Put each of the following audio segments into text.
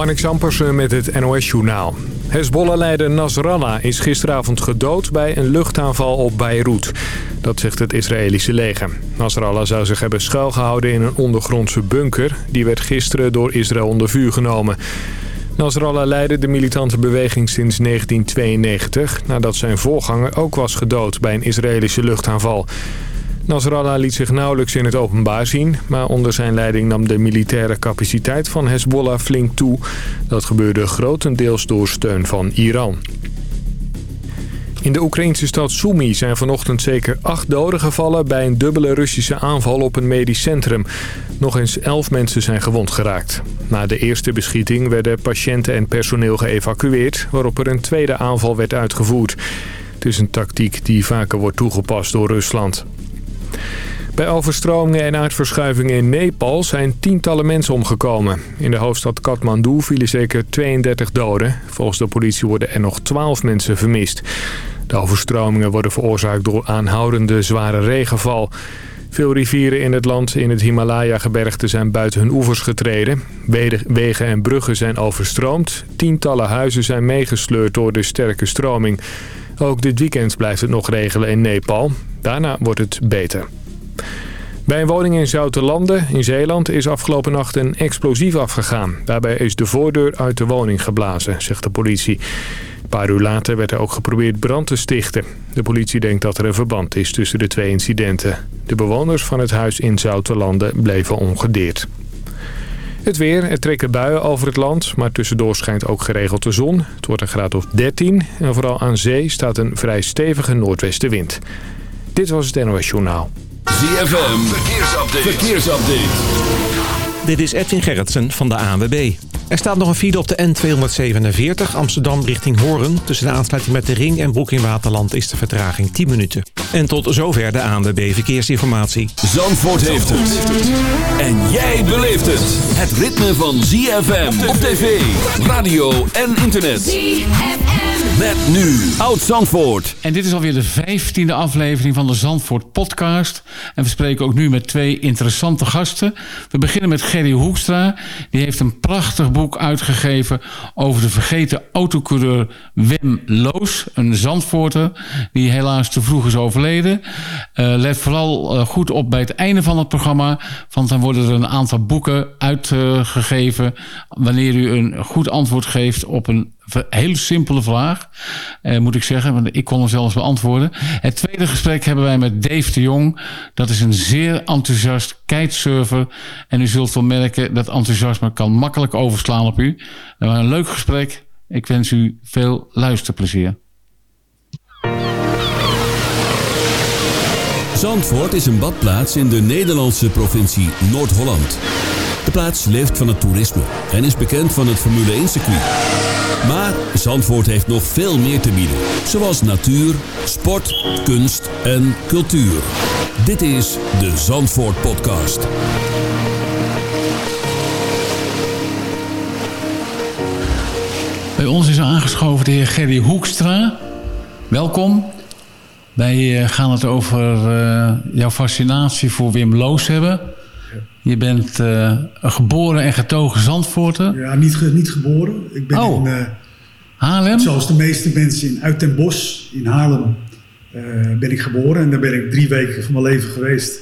Marnik Zampersen met het NOS-journaal. Hezbollah-leider Nasrallah is gisteravond gedood bij een luchtaanval op Beirut. Dat zegt het Israëlische leger. Nasrallah zou zich hebben schuilgehouden in een ondergrondse bunker. Die werd gisteren door Israël onder vuur genomen. Nasrallah leidde de militante beweging sinds 1992... nadat zijn voorganger ook was gedood bij een Israëlische luchtaanval. Nasrallah liet zich nauwelijks in het openbaar zien... maar onder zijn leiding nam de militaire capaciteit van Hezbollah flink toe. Dat gebeurde grotendeels door steun van Iran. In de Oekraïnse stad Sumy zijn vanochtend zeker acht doden gevallen... bij een dubbele Russische aanval op een medisch centrum. Nog eens elf mensen zijn gewond geraakt. Na de eerste beschieting werden patiënten en personeel geëvacueerd... waarop er een tweede aanval werd uitgevoerd. Het is een tactiek die vaker wordt toegepast door Rusland. Bij overstromingen en aardverschuivingen in Nepal zijn tientallen mensen omgekomen. In de hoofdstad Kathmandu vielen zeker 32 doden. Volgens de politie worden er nog 12 mensen vermist. De overstromingen worden veroorzaakt door aanhoudende zware regenval. Veel rivieren in het land in het Himalaya-gebergte zijn buiten hun oevers getreden. Wegen en bruggen zijn overstroomd. Tientallen huizen zijn meegesleurd door de sterke stroming. Ook dit weekend blijft het nog regelen in Nepal. Daarna wordt het beter. Bij een woning in Zoutelanden in Zeeland is afgelopen nacht een explosief afgegaan. Daarbij is de voordeur uit de woning geblazen, zegt de politie. Een paar uur later werd er ook geprobeerd brand te stichten. De politie denkt dat er een verband is tussen de twee incidenten. De bewoners van het huis in Zoutelanden bleven ongedeerd. Het weer, er trekken buien over het land, maar tussendoor schijnt ook geregeld de zon. Het wordt een graad of 13 en vooral aan zee staat een vrij stevige noordwestenwind. Dit was het NOS Journaal. ZFM, verkeersupdate. verkeersupdate. Dit is Edwin Gerritsen van de ANWB. Er staat nog een file op de N247 Amsterdam richting Horen. Tussen de aansluiting met de Ring en Broek in Waterland is de vertraging 10 minuten. En tot zover de ANWB Verkeersinformatie. Zandvoort heeft het. En jij beleeft het. Het ritme van ZFM op tv, radio en internet. ZFM. Met nu Oud Zandvoort. En dit is alweer de vijftiende aflevering van de Zandvoort podcast. En we spreken ook nu met twee interessante gasten. We beginnen met Gerry Hoekstra. Die heeft een prachtig boek uitgegeven over de vergeten autocoureur Wim Loos. Een Zandvoorter die helaas te vroeg is overleden. Uh, let vooral uh, goed op bij het einde van het programma. Want dan worden er een aantal boeken uitgegeven. wanneer u een goed antwoord geeft op een hele simpele vraag, eh, moet ik zeggen. Want ik kon hem zelfs beantwoorden. Het tweede gesprek hebben wij met Dave de Jong. Dat is een zeer enthousiast kitesurfer. En u zult wel merken dat enthousiasme kan makkelijk overslaan op u. Een leuk gesprek. Ik wens u veel luisterplezier. Zandvoort is een badplaats in de Nederlandse provincie Noord-Holland. De plaats leeft van het toerisme en is bekend van het Formule 1-circuit. Maar Zandvoort heeft nog veel meer te bieden. Zoals natuur, sport, kunst en cultuur. Dit is de Zandvoort Podcast. Bij ons is aangeschoven de heer Gerry Hoekstra. Welkom. Wij eh, gaan het over uh, jouw fascinatie voor Wim Loos hebben. Je bent uh, geboren en getogen Zandvoorter. Ja, niet, niet geboren. Ik ben oh. in uh, Haarlem? Zoals de meeste mensen in Uit ten Bosch in Haarlem uh, ben ik geboren. En daar ben ik drie weken van mijn leven geweest.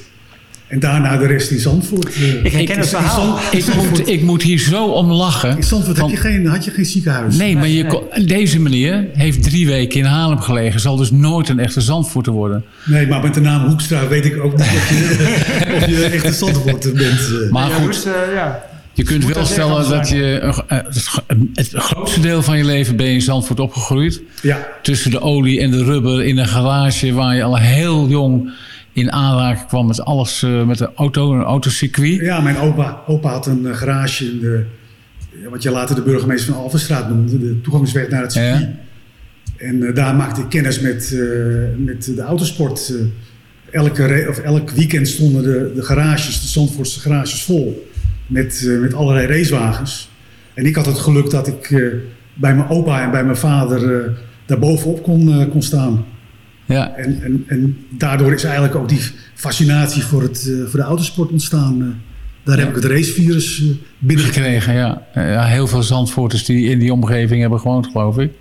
En daarna de rest in Zandvoort. ik herken het verhaal. Ik moet, ik moet hier zo om lachen. In Zandvoort want, heb je geen, had je geen ziekenhuis. Nee, maar je kon, deze meneer heeft drie weken in Haarlem gelegen. Zal dus nooit een echte Zandvoorter worden. Nee, maar met de naam Hoekstra weet ik ook niet of je, of je echt een Zandvoorter bent. Maar goed, ja, dus, ja. Je kunt wel stellen dat je het grootste deel van je leven ben je in Zandvoort opgegroeid. Ja. Tussen de olie en de rubber in een garage waar je al heel jong in aanraking kwam met alles, uh, met de auto, een autocircuit. Ja, mijn opa, opa had een garage in de, wat je later de burgemeester van Alvenstraat noemde, de toegangsweg naar het circuit. Ja. En uh, daar maakte ik kennis met, met de autosport. elke of elk weekend stonden de, de garages, de Zandvoortse garages vol met, met allerlei racewagens. En ik had het geluk dat ik bij mijn opa en bij mijn vader daar bovenop kon, kon staan. Ja. En, en, en daardoor is eigenlijk ook die fascinatie voor, het, voor de autosport ontstaan. Daar heb ik het racevirus uh, binnengekregen. Ja. ja. heel veel Zandvoorters die in die omgeving hebben gewoond, geloof ik.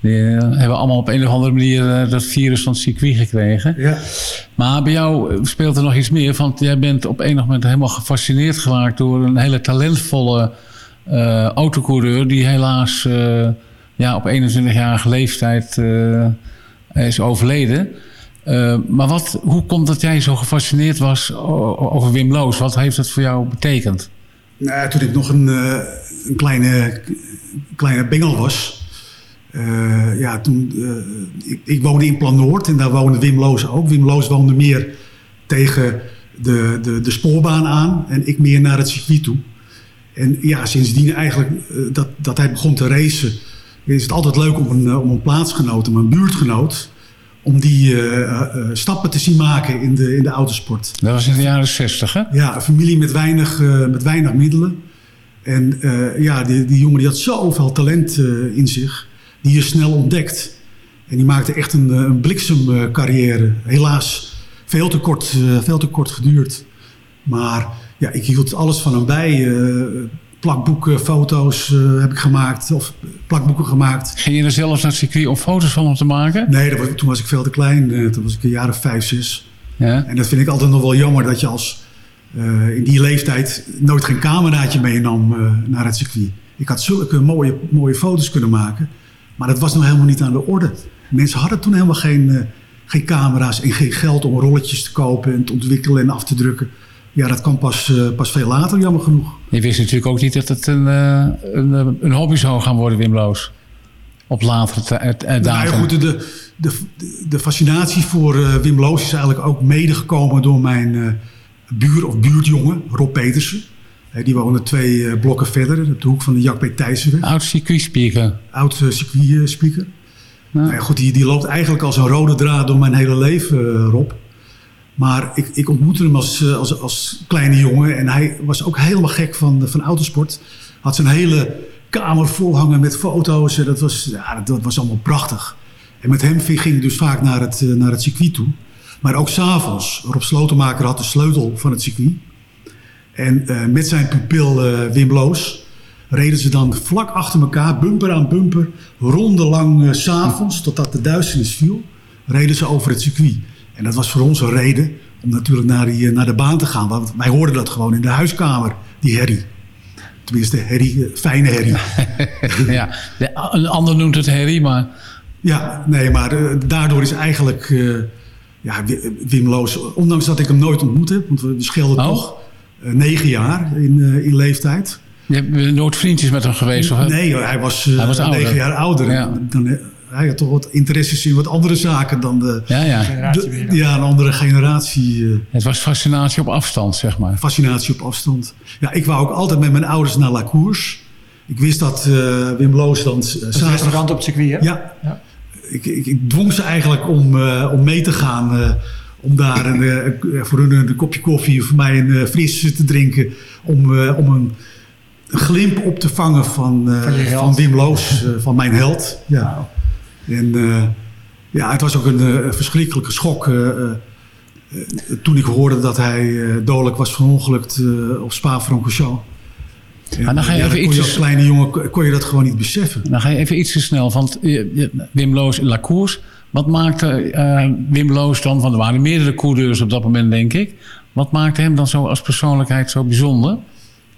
Die hebben allemaal op een of andere manier dat virus van het circuit gekregen. Ja. Maar bij jou speelt er nog iets meer. Want jij bent op enig moment helemaal gefascineerd geraakt... door een hele talentvolle uh, autocoureur... die helaas uh, ja, op 21-jarige leeftijd uh, is overleden. maar wat, hoe komt dat jij zo gefascineerd was over Wim Loos? Wat heeft dat voor jou betekend? Nou, toen ik nog een, een kleine, kleine bengel was... Uh, ja, toen, ik, ik, woonde in Plan Noord en daar woonde Wim Loos ook. Wim Loos woonde meer tegen de, de, de spoorbaan aan en ik meer naar het circuit toe. En ja, sindsdien eigenlijk dat, dat hij begon te racen, is het altijd leuk om een, om een plaatsgenoot, om een buurtgenoot, om die stappen te zien maken in de, in de autosport. Dat was in de jaren zestig, hè? Ja, een familie met weinig, met weinig middelen. En ja, die, die jongen die had zoveel talent in zich die je snel ontdekt. En die maakte echt een, een bliksemcarrière. Helaas veel te, kort, veel te kort geduurd. Maar ja, ik hield alles van hem bij. Plakboeken, foto's heb ik gemaakt. Of plakboeken gemaakt. Ging je er zelfs naar het circuit om foto's van hem te maken? Nee, was, toen was ik veel te klein. toen was ik een jaar of vijf, zes. Ja. En dat vind ik altijd nog wel jammer dat je als uh, in die leeftijd nooit geen cameraatje meenam uh, naar het circuit. Ik had zulke mooie, mooie foto's kunnen maken. Maar dat was nog helemaal niet aan de orde. Mensen hadden toen helemaal geen, uh, geen camera's en geen geld om rolletjes te kopen en te ontwikkelen en af te drukken. Ja, dat kan pas, uh, pas veel later, jammer genoeg. Je wist natuurlijk ook niet dat het een, uh, een, een, hobby zou gaan worden, Wim Loos. Op latere dagen. Nou ja, goed, de, de, de fascinatie voor Wim Loos is eigenlijk ook medegekomen door mijn buur of buurtjongen, Rob Petersen. Die woonde twee eh, blokken verder, op de hoek van de Jack B. Thijssenweg. Oud circuitspeaker. Oud uh, circuitspeaker. Nou ja, goed, die, die loopt eigenlijk als een rode draad door mijn hele leven, uh, Rob. Maar ik, ik ontmoette hem als, als, als kleine jongen en hij was ook helemaal gek van, van autosport. Had zijn hele kamer vol hangen met foto's. Dat was, ja, dat, was allemaal prachtig. En met hem ging ik dus vaak naar het, naar het circuit toe. Maar ook s'avonds. Rob Slotenmaker had de sleutel van het circuit. En uh, met zijn pupil uh, Wim Loos reden ze dan vlak achter elkaar, bumper aan bumper, rondelang uh, s'avonds, totdat de duisternis viel, reden ze over het circuit. En dat was voor ons een reden om natuurlijk naar, die, naar de baan te gaan. Want wij hoorden dat gewoon in de huiskamer, die herrie. Tenminste, herrie, fijne herrie. ja, een ander noemt het herrie, maar... Ja, nee, maar daardoor is eigenlijk ja, Wim Loos, ondanks dat ik hem nooit ontmoet heb, want we scheelden oh. toch uh, negen jaar in, uh, in leeftijd. Je bent nooit vriendjes met hem geweest? Of? Nee, hij was, uh, hij was negen jaar ouder. Ja. Dan, hij had toch wat interesses in wat andere zaken dan de, ja, ja. de, ja, een andere generatie. Het was fascinatie op afstand, zeg maar. Fascinatie op afstand. Ja, ik wou ook altijd met mijn ouders naar La Cours. Ik wist dat Wim Loos dan... Het restaurant op het circuit, hè? Ja. ja. Ik, ik, ik, dwong ze eigenlijk om, om mee te gaan om daar een, uh, voor hun een kopje koffie of voor mij een uh, fris te drinken. Om, uh, om een, een, glimp op te vangen van, van, van, Wim Loos, van mijn held. Ja. En ja, het was ook een verschrikkelijke schok toen ik hoorde dat hij dodelijk was verongelukt op Spa-Francorchamps. Maar dan ga je ja, even iets als kleine jongen kon je dat gewoon niet beseffen. Dan ga je even iets te snel. Want Wim Loos in La Course wat maakte uh, Wim Loos dan, want er waren meerdere coureurs op dat moment denk ik. Wat maakte hem dan zo als persoonlijkheid zo bijzonder?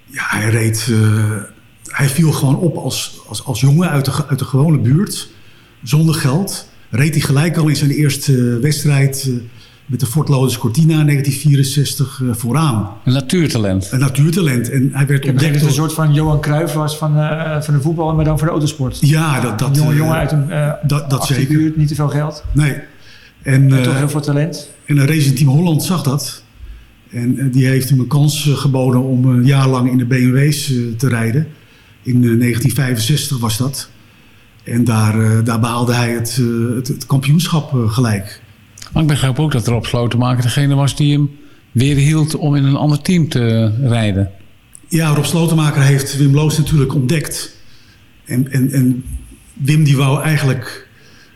Ja, hij reed... Uh, hij viel gewoon op als, als, als jongen uit de, uit de gewone buurt. Zonder geld. Reed hij gelijk al in zijn eerste wedstrijd... Uh, met de Ford Lotus Cortina in 1964 uh, vooraan. Een natuurtalent. Een natuurtalent. En hij werd ontdekt... Dat een soort van Johan Cruijff was van, uh, van de voetbal, maar dan voor de autosport. Ja, dat... dat een jonge jongen uit een uh, dat, dat zeker. Buurt, niet te veel geld. Nee. En, en toch heel veel talent. En een Racing Team Holland zag dat. En die heeft hem een kans geboden om een jaar lang in de BMW's te rijden. In 1965 was dat. En daar, daar behaalde hij het, het, het kampioenschap gelijk. Maar ik begrijp ook dat Rob Slotenmaker degene was die hem weer hield om in een ander team te rijden. Ja, Rob Slotenmaker heeft Wim Loos natuurlijk ontdekt. En, en, en Wim die wou eigenlijk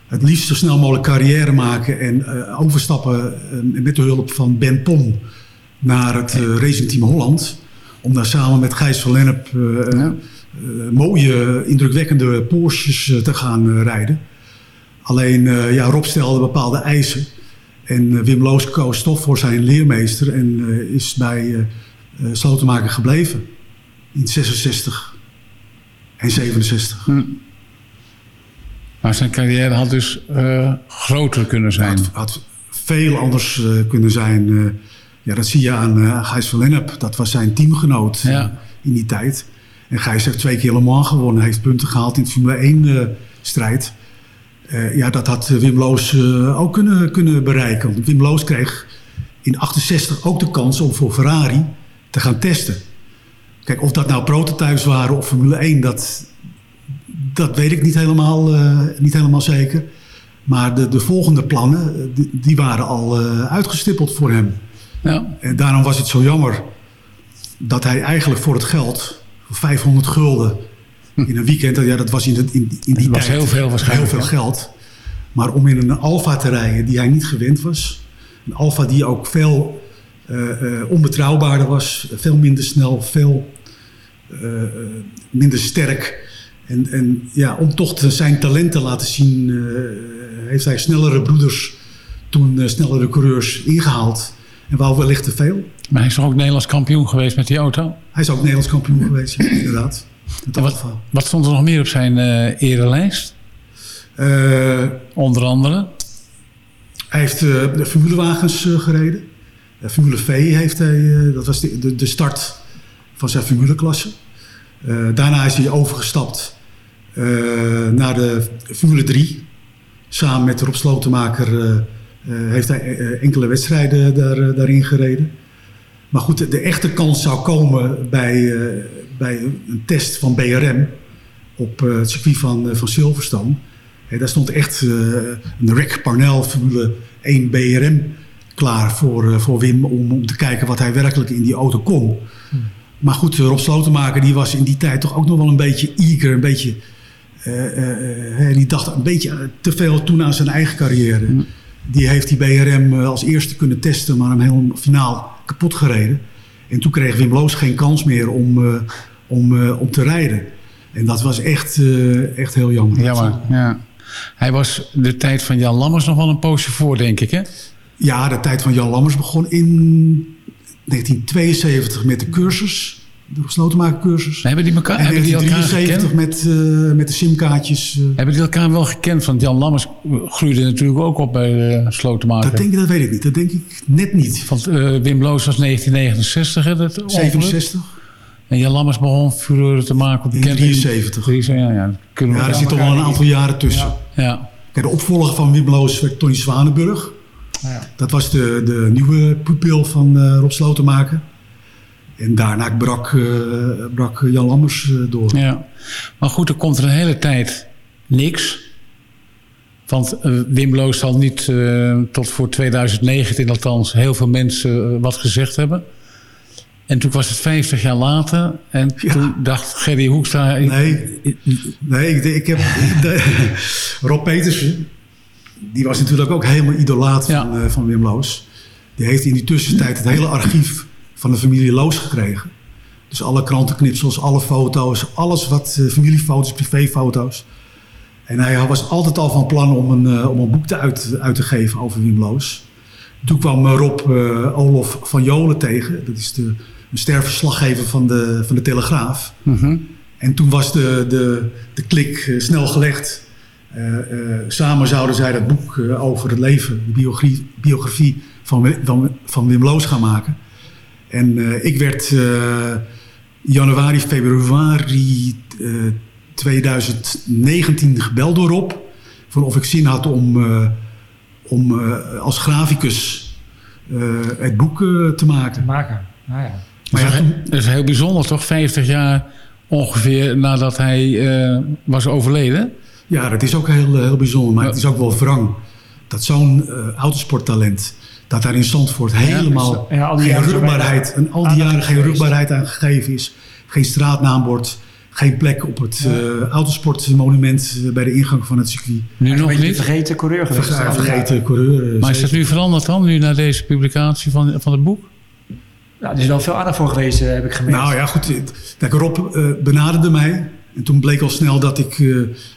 het liefst zo snel mogelijk carrière maken en uh, overstappen uh, met de hulp van Ben Pom naar het uh, Racing Team Holland. Om daar samen met Gijs van Lennep ja. Mooie, indrukwekkende Porsches te gaan rijden. Alleen ja, Rob stelde bepaalde eisen. En Wim Loos koos toch voor zijn leermeester en is bij Slotenmaker gebleven. In 66 en 67. Hm. Maar zijn carrière had dus uh, groter kunnen zijn. Had, had veel anders uh, kunnen zijn. Uh, ja, dat zie je aan Gijs van Lennep. Dat was zijn teamgenoot ja. in die tijd. En Gijs heeft twee keer Le Mans gewonnen. Heeft punten gehaald in de Formule 1 strijd. ja, dat had Wim Loos ook kunnen, kunnen bereiken. Want Wim Loos kreeg in 68 ook de kans om voor Ferrari te gaan testen. Kijk, of dat nou prototypes waren of Formule 1, dat, dat weet ik niet helemaal, uh, niet helemaal zeker. Maar de, de volgende plannen, eh, die, die waren al uh, uitgestippeld voor hem. Ja. En daarom was het zo jammer dat hij eigenlijk voor het geld, 500 gulden in een weekend, ja, dat was in, de, in, in die dat tijd was heel veel waarschijnlijk. Heel veel geld. Maar om in een Alfa te rijden die hij niet gewend was. Een Alfa die ook veel uh, uh, onbetrouwbaarder was, veel minder snel, veel uh, minder sterk. En, en ja, om toch zijn talent te laten zien, heeft hij snellere broeders toen snellere coureurs ingehaald. En wou wellicht te veel. Maar hij is ook Nederlands kampioen geweest met die auto? Hij is ook Nederlands kampioen geweest, ja, inderdaad. Wat, wat, stond er nog meer op zijn uh, erelijst? Uh, Onder andere? Hij heeft uh, de formulewagens gereden. Formule V heeft hij, dat was de, de, de start van zijn formuleklasse. Daarna is hij overgestapt naar de Formule 3. Samen met Rob Slotenmaker heeft hij enkele wedstrijden daar, daarin gereden. Maar goed, de, echte kans zou komen bij, bij een test van BRM op het circuit van, van Silverstone. daar stond echt een Rec Parnell Formule 1 BRM klaar voor, voor Wim om, om te kijken wat hij werkelijk in die auto kon. Maar goed, Rob Slotenmaker die was in die tijd toch ook nog wel een beetje eager. Een beetje, uh, die dacht een beetje te veel toen aan zijn eigen carrière. Mm. Die heeft die BRM als eerste kunnen testen, maar hem helemaal finaal kapot gereden. En toen kreeg Wim Loos geen kans meer om, om, om te rijden. En dat was echt, echt heel jammer. Jammer, ja. Hij was de tijd van Jan Lammers nog wel een poosje voor, denk ik, hè? Ja, de tijd van Jan Lammers begon in 1972 met de cursus. De gesloten cursus. Hebben die elkaar, hebben die elkaar gekend? met, uh, met de simkaartjes. Uh. Hebben die elkaar wel gekend? Want Jan Lammers groeide natuurlijk ook op bij de uh, slotenmaker. Dat denk ik, dat weet ik niet. Dat denk ik net niet. Want uh, Wim Loos was 1969, hè? Dat 67. En Jan Lammers begon furoren te maken op de 73. Ja, ja, kunnen ja er zit toch wel een aantal jaren tussen. Ja. ja. Kijk, de opvolger van Wim Loos werd Tony Zwanenburg. Ja. Dat was de, de nieuwe pupil van uh, Rob Slotenmaker. En daarna brak, uh, brak Jan Lammers uh, door. Ja. Maar goed, er komt er een hele tijd niks. Want Wim Loos zal niet tot voor 2019 althans heel veel mensen wat gezegd hebben. En toen was het 50 jaar later. En ja. toen dacht Gerry Hoekstra... Nee, nee ik, ik heb... Rob Petersen, die was natuurlijk ook helemaal idolaat van, uh, van Wim Loos. Die heeft in die tussentijd het hele archief van de familie Loos gekregen. Dus alle krantenknipsels, alle foto's, alles wat uh, familiefoto's, privéfoto's. En hij was altijd al van plan om een, uh, om een boek te uit, uit, te geven over Wim Loos. Toen kwam Rob Olof van Jolen tegen. Dat is de, een sterverslaggever van de, van de Telegraaf. Mm -hmm. En toen was de, de, de klik snel gelegd. Uh, uh, samen zouden zij dat boek uh, over het leven, de biografie, biografie van, van, van, Wim Loos gaan maken. En ik werd januari, februari 2019 gebeld door Rob. Van of ik zin had om, om als graficus het boek te maken. Te maken, nou ja. Maar ja, dat is heel bijzonder toch? 50 jaar ongeveer nadat hij was overleden. Ja, dat is ook heel, heel bijzonder. Maar het is ook wel wrang dat zo'n uh, autosporttalent... dat daar in Zandvoort helemaal ja, geen rugbaarheid... en al die jaren geen rugbaarheid aan gegeven is. Geen straatnaambord... Geen plek op het ja. uh, autosportmonument bij de ingang van het circuit. Nu nog niet? vergeten coureur geweest. Ver, vergeten coureur. Maar is dat nu veranderd dan, nu naar deze publicatie van, van het boek? Nou, er is wel veel aandacht voor geweest, heb ik gemerkt. Nou ja, goed. Kijk, Rob benaderde mij. En toen bleek al snel dat ik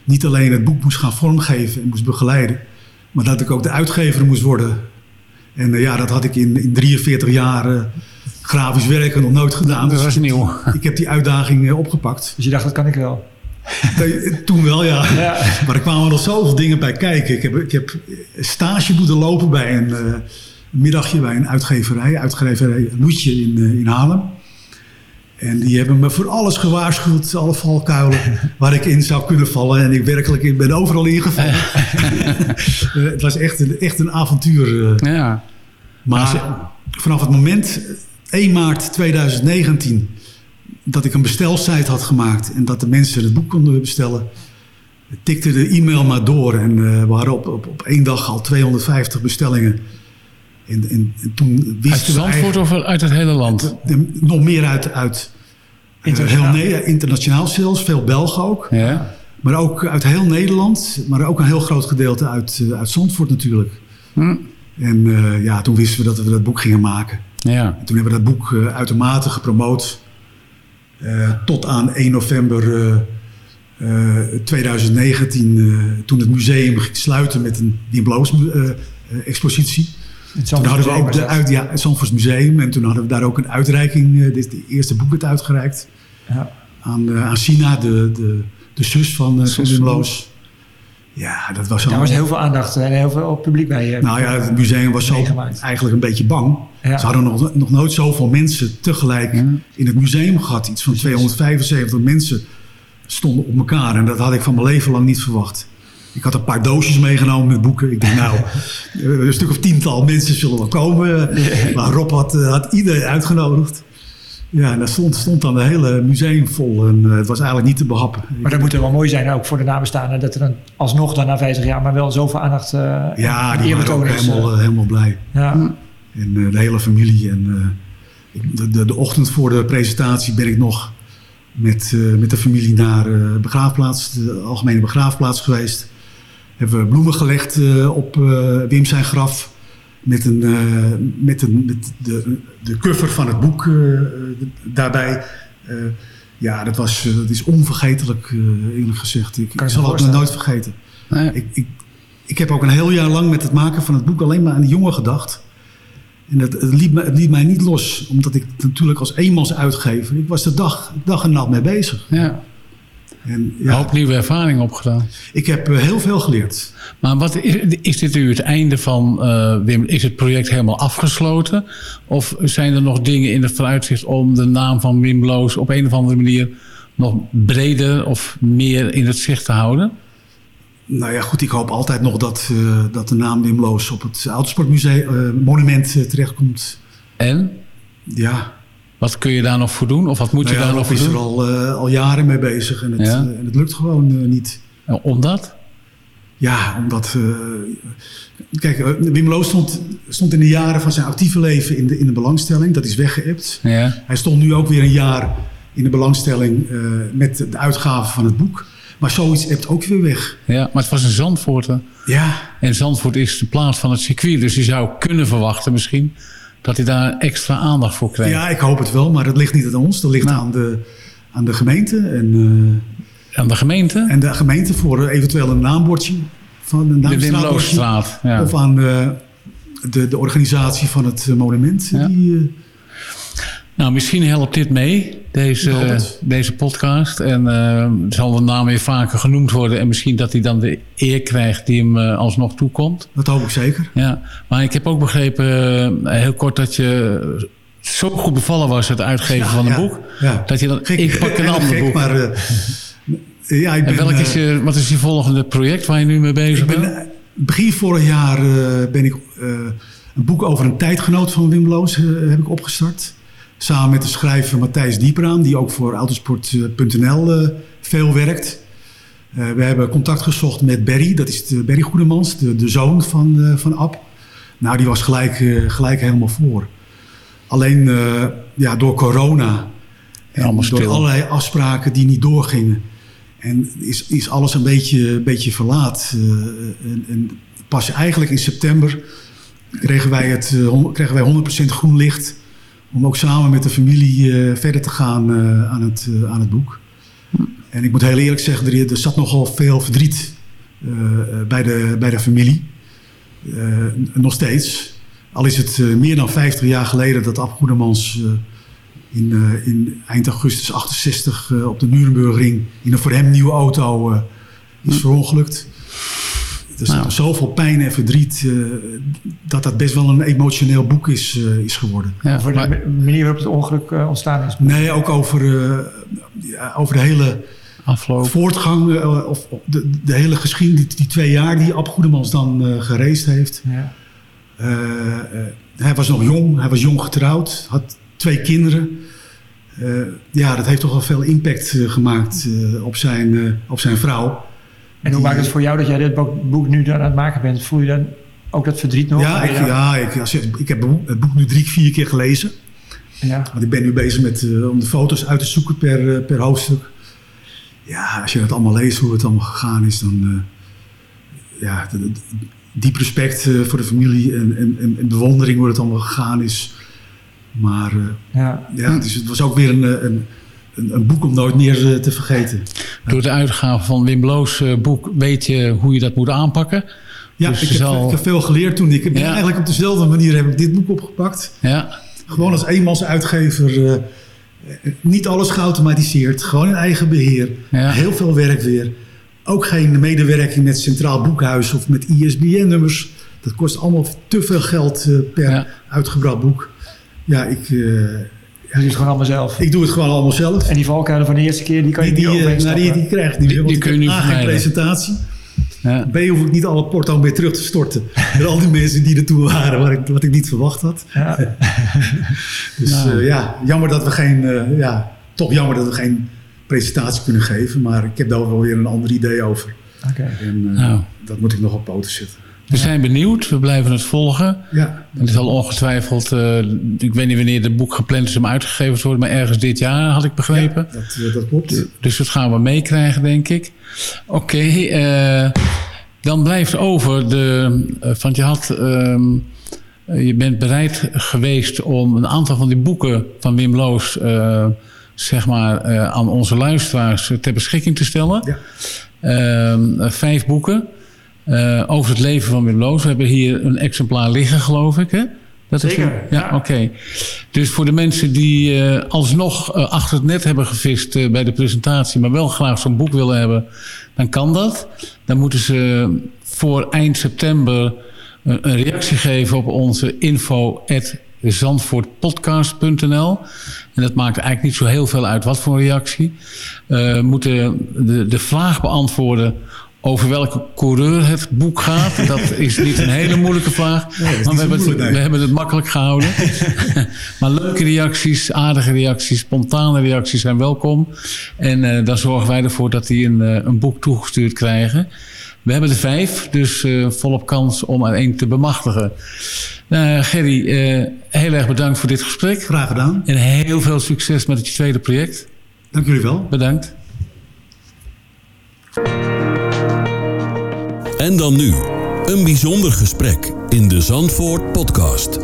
niet alleen het boek moest gaan vormgeven en moest begeleiden. Maar dat ik ook de uitgever moest worden. En ja, dat had ik in, in 43 jaar grafisch werken nog nooit gedaan. Dat was nieuw. Ik heb die uitdaging opgepakt. Dus je dacht, dat kan ik wel? Toen wel, ja. ja. Maar er kwamen nog zoveel dingen bij kijken. Ik heb, ik heb stage moeten lopen bij een, uh, middagje bij een uitgeverij. Uitgeverij Loetje in, uh, in Haarlem. En die hebben me voor alles gewaarschuwd. Alle valkuilen waar ik in zou kunnen vallen. En ik werkelijk ik ben overal ingevallen. uh, het was echt een, echt een avontuur. ja. Maar vanaf het moment 1 maart 2019 dat ik een bestelsite had gemaakt en dat de mensen het boek konden bestellen, tikte de e-mail maar door. En uh, we hadden op, op, op één dag al 250 bestellingen. En, en, en toen wisten uit Zandvoort of uit het hele land? nog meer uit, uit internationaal. heel nee, internationaal zelfs, veel Belgen ook. Ja. Maar ook uit heel Nederland, maar ook een heel groot gedeelte uit, uh, uit Zandvoort natuurlijk. Hm. En uh, ja, toen wisten we dat we dat boek gingen maken. Ja. En toen hebben we dat boek uitermate gepromoot. Uh, tot aan 1 november uh, 2019, toen het museum ging sluiten met een Wim Bloos expositie. Toen hadden we ook de uit, ja, het Zandvoors Museum. En toen hadden we daar ook een uitreiking. dit is de eerste boek werd uitgereikt. Ja. Aan, aan Sina, de, de, de zus van, van Wim. Ja, dat was Daar was heel veel aandacht en heel veel publiek bij. Nou ja, het museum was zo eigenlijk een beetje bang. Ja. Ze hadden nog, nog nooit zoveel mensen tegelijk Ja. in het museum gehad. Iets van 275 mensen stonden op elkaar. En dat had ik van mijn leven lang niet verwacht. Ik had een paar doosjes meegenomen met boeken. Ik dacht, nou, een stuk of tiental mensen zullen wel komen. Maar Rob had, had iedereen uitgenodigd. Ja, en daar stond, stond dan de hele museum vol. En uh, het was eigenlijk niet te behappen. Maar dat moet wel mooi zijn ook voor de nabestaanden. Dat er dan alsnog dan na 50 jaar maar wel zoveel aandacht uh, Ja, die waren ook helemaal, uh, helemaal blij. Ja. En de hele familie. En de, de, de, ochtend voor de presentatie ben ik nog met, met de familie naar de begraafplaats, de algemene begraafplaats geweest. Hebben we bloemen gelegd op Wim zijn graf met, een, uh, met, een, met de, de cover van het boek daarbij. Ja, dat, was, dat is onvergetelijk, eerlijk gezegd. Ik, ik zal het nooit vergeten. Ik, ik, ik heb ook een heel jaar lang met het maken van het boek alleen maar aan die jongen gedacht. En dat, het, liet me, het liet mij niet los, omdat ik natuurlijk als eenmans uitgever... ik was er dag, dag en nacht mee bezig. Ja. En, ja, hoop nieuwe ervaring opgedaan. Ik heb heel veel geleerd. Maar wat is, is dit nu het einde van uh, Wim? Is het project helemaal afgesloten? Of zijn er nog dingen in het vooruitzicht om de naam van Wim Loos op een of andere manier nog breder of meer in het zicht te houden? Nou ja, goed, ik hoop altijd nog dat, uh, dat de naam Wim Loos op het Autosportmuseum uh, monument terechtkomt. En? Ja, wat kun je daar nog voor doen? Of wat moet nou je ja, daar nog voor is doen? er al, uh, al jaren mee bezig en het, Ja. uh, en het lukt gewoon uh, niet. Omdat? Ja, omdat... kijk, Wim Loos stond, stond in de jaren van zijn actieve leven in de, in de belangstelling. Dat is weggeëpt. Ja. Hij stond nu ook weer een jaar in de belangstelling met de uitgave van het boek. Maar zoiets ebt ook weer weg. ja, maar het was een Zandvoorter. Ja, En Zandvoort is de plaats van het circuit. Dus je zou kunnen verwachten misschien dat hij daar extra aandacht voor krijgt. ja, ik hoop het wel, maar dat ligt niet aan ons. Dat ligt Nou. aan, de, aan de gemeente. En, Aan de gemeente? en de gemeente voor eventueel een naambordje. Van een de Wim naamstraatbordje. Loosstraat. Ja. Of aan uh, de, de organisatie van het monument. Ja. Die, uh, Nou, misschien helpt dit mee, deze, deze podcast. En uh, zal de naam weer vaker genoemd worden. En misschien dat hij dan de eer krijgt die hem uh, alsnog toekomt. dat hoop ik zeker. Ja, maar ik heb ook begrepen, uh, heel kort, dat je zo goed bevallen was het uitgeven Ja, van een ja, boek. ja. Dat je dan, Gek, ik pak een ander gek, boek. Maar, ja, ik en ben, welk is je, wat is je volgende project waar je nu mee bezig ben, bent? begin vorig jaar ben ik een boek over een tijdgenoot van Wim Loos heb ik opgestart. Samen met de schrijver Matthijs Dieperaan, die ook voor autosport.nl uh, veel werkt. Uh, we hebben contact gezocht met Berry, dat is de Berry Goedemans, de, de zoon van, uh, van Ab. Nou, die was gelijk, gelijk helemaal voor. Alleen ja, door corona en door stil. allerlei afspraken die niet doorgingen. En is, is alles een beetje, een beetje verlaat. Uh, en, en pas eigenlijk in september kregen wij, het, kregen wij 100% groen licht om ook samen met de familie verder te gaan aan, het, aan het boek. En ik moet heel eerlijk zeggen, er, er zat nogal veel verdriet bij, de, bij de familie. nog steeds. Al is het meer dan 50 jaar geleden dat Ab Goedemans in, in eind augustus 68 op de Nurembergring in een voor hem nieuwe auto is verongelukt. Er is nou. zoveel pijn en verdriet uh, dat dat best wel een emotioneel boek is, uh, is geworden. Ja, over de manier waarop het ongeluk uh, ontstaan is? Nee, ook over, ja, over de hele Afloop. voortgang, of de, de hele geschiedenis, die, die, twee jaar die Ab Goedemans dan gereisd heeft. Ja. hij was nog jong, hij was jong getrouwd, had twee kinderen. ja, dat heeft toch wel veel impact gemaakt op, zijn, op zijn vrouw. En hoe maakt het voor jou dat jij dit boek nu aan het maken bent? Voel je dan ook dat verdriet nog? Ja, ik, ja ik, ik heb het boek nu drie, vier keer gelezen. Ja. Want ik ben nu bezig met, uh, om de foto's uit te zoeken per, uh, per hoofdstuk. Ja, als je het allemaal leest, hoe het allemaal gegaan is, dan... Uh, ja, diep respect voor de familie en, en, en, bewondering hoe het allemaal gegaan is. Maar ja. ja het, is, het was ook weer een, een een, een, boek om nooit meer eh, te vergeten. Door de uitgave van Wim Loos eh, boek weet je hoe je dat moet aanpakken. Ja, dus ik, heb, ik, heb, veel geleerd toen. Ik ben eigenlijk op dezelfde manier heb ik dit boek opgepakt. Ja. Gewoon als eenmans uitgever. Uh, niet alles geautomatiseerd. Gewoon in eigen beheer. Heel veel werk weer. Ook geen medewerking met Centraal Boekhuis of met ISBN-nummers. Dat kost allemaal te veel geld per uitgebracht boek. Ja, ik je doet het gewoon allemaal zelf. Ik doe het gewoon allemaal zelf. En die valkuilen van de eerste keer, die kan je die, niet nou, die, die krijg die, die, die kun je niet geen presentatie. Ja. B hoef ik niet alle porto weer terug te storten. Met al die mensen die er toen waren, waar ik, wat ik niet verwacht had. Ja. dus ja. Uh, ja. jammer dat we geen, uh, ja, toch jammer dat we geen presentatie kunnen geven. Maar ik heb daar wel weer een ander idee over. Okay. En nou. dat moet ik nog op poten zetten. We zijn benieuwd, we blijven het volgen. Ja. Het is al ongetwijfeld, uh, ik weet niet wanneer het boek gepland is om uitgegeven te worden, maar ergens dit jaar had ik begrepen. Ja, dat, eh, dat klopt. Dus dat gaan we meekrijgen, denk ik. Oké, okay, uh, dan blijft over de. Uh, want je had. Ehm, je bent bereid geweest om een aantal van die boeken van Wim Loos. zeg maar aan onze luisteraars ter beschikking te stellen. Ja. Ehm, vijf boeken. Uh, over het leven van Wim Loos. We hebben hier een exemplaar liggen, geloof ik. Hè? Dat Zeker. Is, ja, ja. oké. Dus voor de mensen die uh, alsnog uh, achter het net hebben gevist bij de presentatie, maar wel graag zo'n boek willen hebben, dan kan dat. Dan moeten ze voor eind september een reactie geven op onze info zandvoortpodcast.nl. En dat maakt eigenlijk niet zo heel veel uit wat voor reactie. Moeten de, de vraag beantwoorden over welke coureur het boek gaat, dat is niet een hele moeilijke vraag. maar we hebben, het, we hebben het makkelijk gehouden. maar leuke reacties, aardige reacties, spontane reacties zijn welkom. En uh, dan zorgen wij ervoor dat die een, uh, een boek toegestuurd krijgen. We hebben er vijf, dus uh, volop kans om er één te bemachtigen. Gerry, heel erg bedankt voor dit gesprek. Graag gedaan. En heel veel succes met het tweede project. Dank jullie wel. Bedankt. En dan nu, een bijzonder gesprek in de Zandvoort podcast.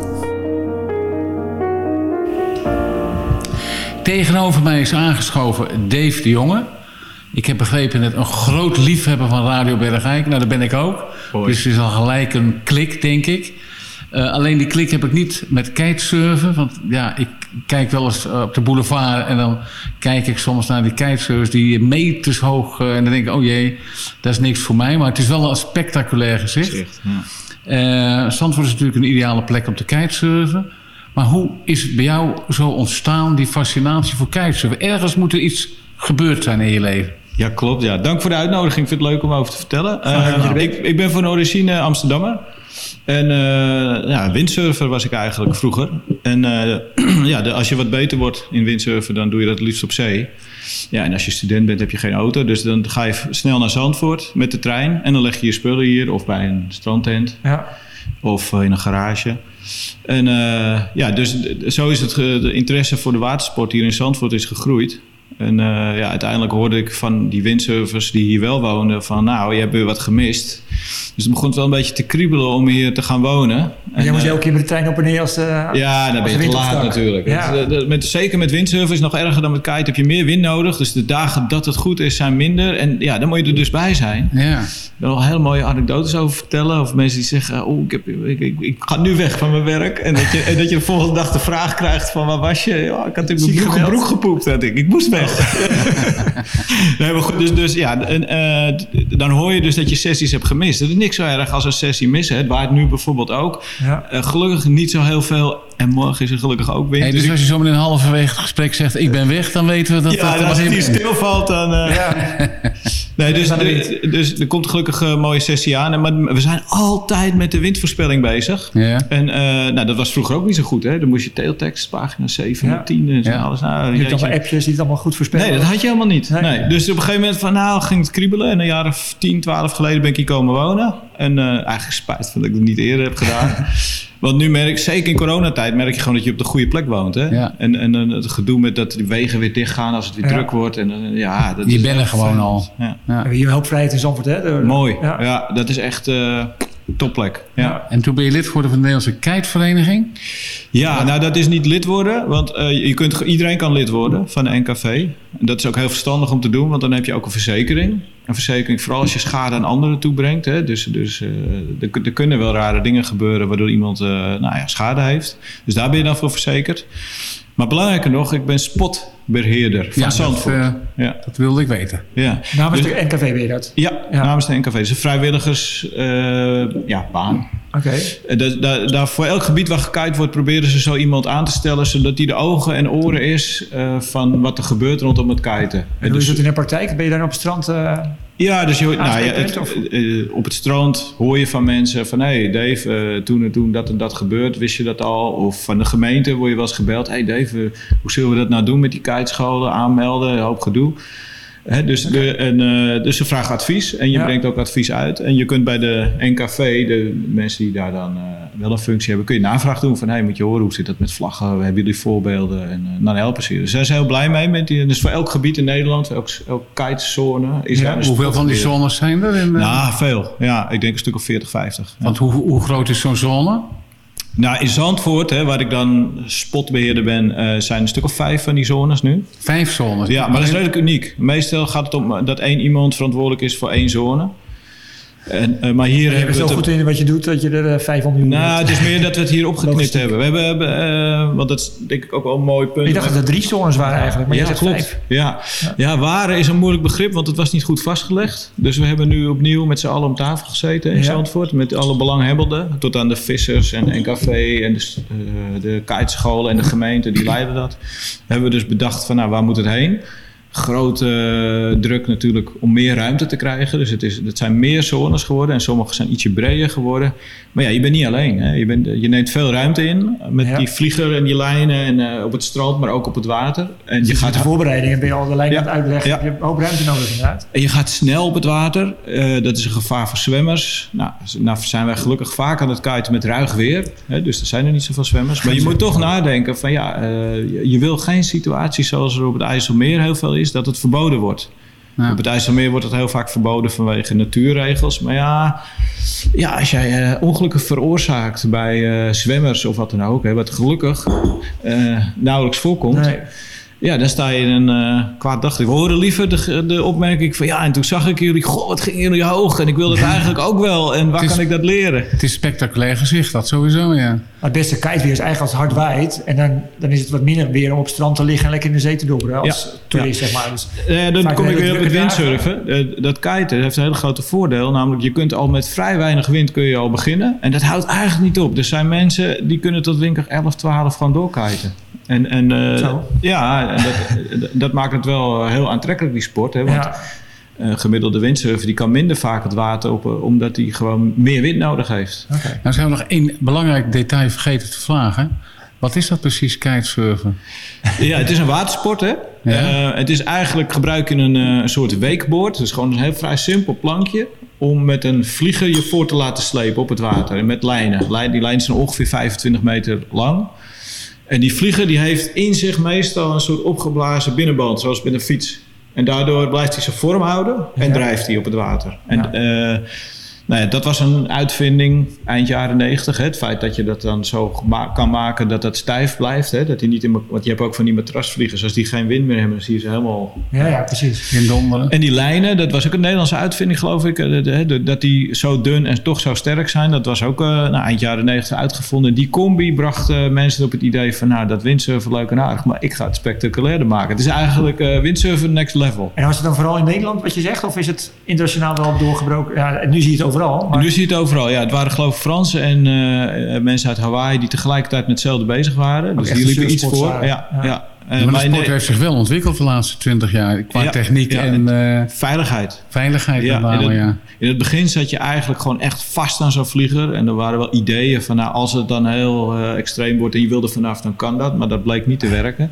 Tegenover mij is aangeschoven Dave de Jonge. Ik heb begrepen net een groot liefhebber van Radio Bergijk. Nou, dat ben ik ook. Dus het is al gelijk een klik, denk ik. Uh, alleen die klik heb ik niet met kitesurfen. Want ja, ik kijk wel eens op de boulevard en dan kijk ik soms naar die kitesurfers die meters hoog. Uh, en dan denk ik, oh jee, dat is niks voor mij. Maar het is wel een spectaculair gezicht. gezicht ja. uh, Zandvoort is natuurlijk een ideale plek om te kitesurfen. Maar hoe is het bij jou zo ontstaan, die fascinatie voor kitesurfen? Ergens moet er iets gebeurd zijn in je leven. Ja, klopt. Ja. Dank voor de uitnodiging. Ik vind het leuk om over te vertellen. Uh, ik, ik, ben van origine Amsterdammer. En uh, ja, windsurfer was ik eigenlijk vroeger. En uh, ja, de, als je wat beter wordt in windsurfen, dan doe je dat liefst op zee. Ja, en als je student bent, heb je geen auto. Dus dan ga je snel naar Zandvoort met de trein. En dan leg je je spullen hier of bij een strandtent. Ja. Of in een garage. En uh, ja, dus zo is het de interesse voor de watersport hier in Zandvoort is gegroeid. En uh, ja, uiteindelijk hoorde ik van die windsurfers die hier wel woonden van... nou, je hebt weer wat gemist. Dus het begon wel een beetje te kriebelen om hier te gaan wonen. En jij moest je elke keer met de trein op en neer als de Ja, dan ben je te laat natuurlijk. Ja. Het, eh, met, zeker met windsurfen is het nog erger dan met kite. Heb je meer wind nodig. Dus de dagen dat het goed is, zijn minder. En ja, dan moet je er dus bij zijn. Ja. Ik wil nog hele mooie anekdotes over vertellen. Of mensen die zeggen, oh, ik, heb, ik, ik, ik ga nu weg van mijn werk. En dat je, en dat je de volgende dag de vraag krijgt van, waar was je? Ja, ik had in mijn broek, broek gepoept. had ik. ik moest weg. nee, maar goed, dus, dus ja, en, eh, dan hoor je dus dat je sessies hebt gemist. Het is niks zo erg als een sessie missen. Het waait nu bijvoorbeeld ook. Ja. Eh, gelukkig niet zo heel veel. En morgen is er gelukkig ook wind. Hey, dus ik- als je zo meteen halverwege het gesprek zegt, ik ben weg, dan weten we dat ja, dat en als was het hier stilvalt, dan... eh, nee, dus, dus, dus er komt gelukkig een mooie sessie aan. Maar we zijn altijd met de windvoorspelling bezig. Ja. En eh, nou, dat was vroeger ook niet zo goed. Hè? Dan moest je teletext, pagina 7 Ja. en 10 en zo Ja. alles. Nou, Je hebt allemaal appjes die het allemaal goed voorspellen. Nee, dat had je helemaal niet. Nee. Nee. Dus op een gegeven moment van, nou, ging het kriebelen. En een jaar of 10, 12 geleden ben ik hier komen wonen. En eh, eigenlijk spijt van dat ik het niet eerder heb gedaan. Want nu merk ik, zeker in coronatijd, merk je gewoon dat je op de goede plek woont. Hè? Ja. En, en het gedoe met dat de wegen weer dicht gaan als het weer Ja. druk wordt. En, ja, dat Je bent er gewoon fijn. al. Ja. We hebben hier een hoop vrijheid in Zandvoort, hè? De- Mooi. Ja. Ja. dat is echt eh topplek. Ja. Ja. En toen ben je lid geworden van de Nederlandse Kitevereniging. Ja, nou dat is niet lid worden, want eh, je kunt, iedereen kan lid worden van de NKV. En dat is ook heel verstandig om te doen, want dan heb je ook een verzekering. Een verzekering vooral als je schade aan anderen toebrengt. Hè. Dus, dus eh, er, er kunnen wel rare dingen gebeuren waardoor iemand eh, nou ja, schade heeft. Dus daar ben je dan voor verzekerd. Maar belangrijker nog, ik ben spotbeheerder van Ja, Zandvoort. Dat, eh, ja, dat wilde ik weten. ja. Namens Dus- de NKV weer dat. ja, Ja. namens de NKV. Het is een vrijwilligers eh, ja, baan. Oké. Eh, da- da- daar voor elk gebied waar gekaaid wordt, proberen ze zo iemand aan te stellen, zodat hij de ogen en oren is eh, van wat er gebeurt rondom het kiten. En En hoe dus- is het in de praktijk? Ben je dan op het strand? Eh, ja, dus je, hoort- nou, ja, het, of? eh, op het strand hoor je van mensen van... hé hey Dave, eh, toen en toen dat en dat gebeurt, wist je dat al? Of van de gemeente word je wel eens gebeld. hey Dave, eh, hoe zullen we dat nou doen met die kitescholen? Aanmelden, een hoop gedoe. Dus, de, en, eh, dus ze vragen advies en je Ja. brengt ook advies uit. En je kunt bij de NKV, de mensen die daar dan eh, wel een functie hebben... kun je navraag doen van... hey, moet je horen, hoe zit dat met vlaggen? Hebben jullie voorbeelden? En eh, dan helpen ze je. Dus daar zijn ze heel blij mee. Met die, dus voor elk gebied in Nederland, elk, elk kitezone... Is Ja, daar Hoeveel van die zones zijn er? In, Nou, veel. Ja, ik denk een stuk of 40, 50. Ja. Want hoe, hoe groot is zo'n zone? Nou, in Zandvoort, hè, waar ik dan spotbeheerder ben, eh, zijn een stuk of vijf van die zones nu. Vijf zones. Ja, maar dat is redelijk uniek. Meestal gaat het om dat één iemand verantwoordelijk is voor één zone. En, eh, maar hier je hebben bent zo goed in wat je doet dat je er eh, 500 miljoen Nou, hebt. het is meer dat we het hier opgeknipt hebben. We hebben, hebben eh, want dat is denk ik ook wel een mooi punt. Ik dacht dat er drie zones waren eigenlijk, maar je ja, zegt klopt. vijf. Ja. Ja. waren is een moeilijk begrip, want het was niet goed vastgelegd. Dus we hebben nu opnieuw met z'n allen om tafel gezeten in Ja. Zandvoort. Met alle belanghebbenden. Tot aan de vissers en NKV en de, eh, de kitescholen en de gemeente, die leiden dat. Hebben we dus bedacht van, nou, waar moet het heen? Grote eh, druk natuurlijk om meer ruimte te krijgen. Dus het, is, het zijn meer zones geworden en sommige zijn ietsje breder geworden. Maar ja, je bent niet alleen. Hè. Je, bent, je neemt veel ruimte in met Ja. die vlieger en die lijnen en, eh, op het strand, maar ook op het water. En je Dus gaat met de voorbereidingen ben je al de lijn Ja. aan het uitleggen. Ja. Je hebt een hoop ruimte nodig inderdaad. en je gaat snel op het water. Eh, dat is een gevaar voor zwemmers. Nou, nou zijn wij gelukkig vaak aan het kiten met ruig weer. Hè, dus er zijn er niet zoveel zwemmers. Maar je moet toch nadenken van ja, eh, je, je wil geen situatie zoals er op het IJsselmeer heel veel is, dat het verboden wordt. Ja. Op het IJsselmeer wordt het heel vaak verboden vanwege natuurregels. Maar ja, ja als jij eh, ongelukken veroorzaakt bij eh, zwemmers of wat dan ook, hè, wat gelukkig eh, nauwelijks voorkomt. Nee. Ja, dan sta je in een eh kwaad daglicht. We horen liever de, de opmerking van... ja, en toen zag ik jullie... goh, wat ging jullie hoog? En ik wil het eigenlijk ook wel. En waar is- kan ik dat leren? Het is spectaculair gezicht, dat sowieso, ja. Maar het beste kiteweer is eigenlijk als het hard waait. En dan, dan is het wat minder weer om op het strand te liggen en lekker in de zee te dobberen. Als Ja. toerist, zeg maar. Dus, Eh, dan kom ik weer op het windsurfen. Eh, dat kiten heeft een hele grote voordeel. Namelijk, je kunt al met vrij weinig wind kun je al beginnen. En dat houdt eigenlijk niet op. Er zijn mensen die kunnen tot windkracht 11, 12 gewoon doorkiten. En, en, eh, Zo. ja, en dat, dat maakt het wel heel aantrekkelijk, die sport. Hè? Want ja. een gemiddelde windsurfer die kan minder vaak het water op, eh, omdat hij gewoon meer wind nodig heeft. Oké. Nou zijn we nog één belangrijk detail vergeten te vragen. Wat is dat precies, kitesurfen? Ja, het is een watersport, hè? Ja. Eh, het is eigenlijk gebruik je een, eh, een soort wakeboard. Dus gewoon een heel vrij simpel plankje. Om met een vlieger je voor te laten slepen op het water. En met lijnen. Lijn- Die lijnen zijn ongeveer 25 meter lang. En die vlieger die heeft in zich meestal een soort opgeblazen binnenband. Zoals met een fiets. En daardoor blijft hij zijn vorm houden. En Ja. drijft hij op het water. En Ja. eh, Nou ja, dat was een uitvinding eind jaren negentig. Het feit dat je dat dan zo kan maken dat dat stijf blijft. Hè? Dat die niet in, want je hebt ook van die matrasvliegers. Als die geen wind meer hebben, dan zie je ze helemaal... Ja, ja precies. In donderen. En die lijnen, dat was ook een Nederlandse uitvinding geloof ik. Eh, dat die zo dun en toch zo sterk zijn. Dat was ook uh, nou, eind jaren negentig uitgevonden. Die combi bracht uh, mensen op het idee van... nou, dat windsurfen leuk en aardig, maar ik ga het spectaculairder maken. Het is eigenlijk uh, windsurfen next level. En was het dan vooral in Nederland wat je zegt? Of is het internationaal wel doorgebroken? Ja, nu zie je het overal. Maar... Nu zie je het overal, ja. Het waren geloof ik Fransen en uh, mensen uit Hawaii... die tegelijkertijd met hetzelfde bezig waren. Dus die liepen iets voor. Ja, ja. ja. Uh, maar de sport heeft zich wel ontwikkeld de laatste twintig jaar qua ja, techniek ja, en uh, veiligheid. Veiligheid ja, in, het, ja. in het begin zat je eigenlijk gewoon echt vast aan zo'n vlieger. En er waren wel ideeën van nou, als het dan heel uh, extreem wordt en je wil er vanaf, dan kan dat. Maar dat bleek niet te werken.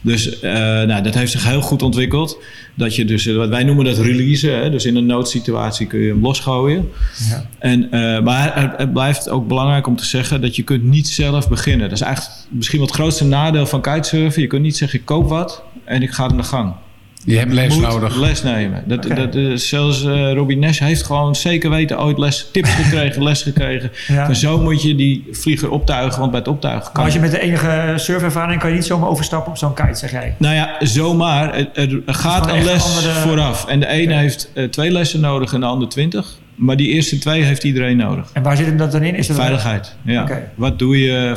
Dus nou, dat heeft zich heel goed ontwikkeld. Dat je dus, wat wij noemen dat releasen. Hè? Dus in een noodsituatie kun je hem losgooien. Ja. En, maar het blijft ook belangrijk om te zeggen dat je kunt niet zelf beginnen. Dat is eigenlijk misschien wat het grootste nadeel van kitesurfen. Je kunt niet zeggen ik koop wat en ik ga aan de gang. Je hebt les moet nodig. les nemen. Dat, okay. dat, zelfs uh, Robin Nash heeft gewoon zeker weten ooit les, tips gekregen, les gekregen. Ja. Van zo moet je die vlieger optuigen, want bij het optuigen kan Maar als je met de enige surfervaring kan je niet zomaar overstappen op zo'n kite, zeg jij? Nou ja, zomaar. Er, er gaat een les andere... vooraf. En de ene okay. heeft uh, twee lessen nodig en de ander twintig. Maar die eerste twee heeft iedereen nodig. En waar zit hem dat dan in? Is dat Veiligheid, ja. Okay. Wat doe je...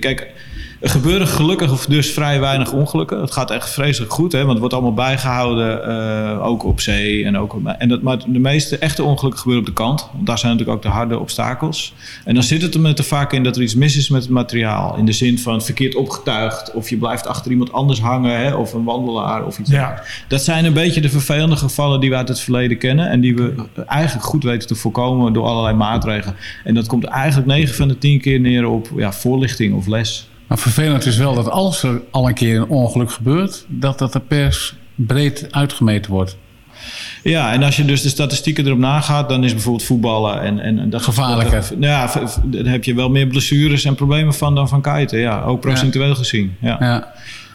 Kijk, er gebeuren gelukkig dus vrij weinig ongelukken. Het gaat echt vreselijk goed, hè, want het wordt allemaal bijgehouden, uh, ook op zee. En ook op, en dat, maar de meeste echte ongelukken gebeuren op de kant. Want daar zijn natuurlijk ook de harde obstakels. En dan zit het er met te vaak in dat er iets mis is met het materiaal. In de zin van verkeerd opgetuigd, of je blijft achter iemand anders hangen, hè, of een wandelaar of iets. Ja. Dat zijn een beetje de vervelende gevallen die we uit het verleden kennen. En die we eigenlijk goed weten te voorkomen door allerlei maatregelen. En dat komt eigenlijk 9 van de 10 keer neer op ja, voorlichting of les. Maar vervelend is wel dat als er al een keer een ongeluk gebeurt, dat dat de pers breed uitgemeten wordt. Ja, en als je dus de statistieken erop nagaat, dan is bijvoorbeeld voetballen en, en dat gevaarlijker. Ja, dan heb je wel meer blessures en problemen van dan van kiten. Ja, ook procentueel ja. gezien. Ja. ja.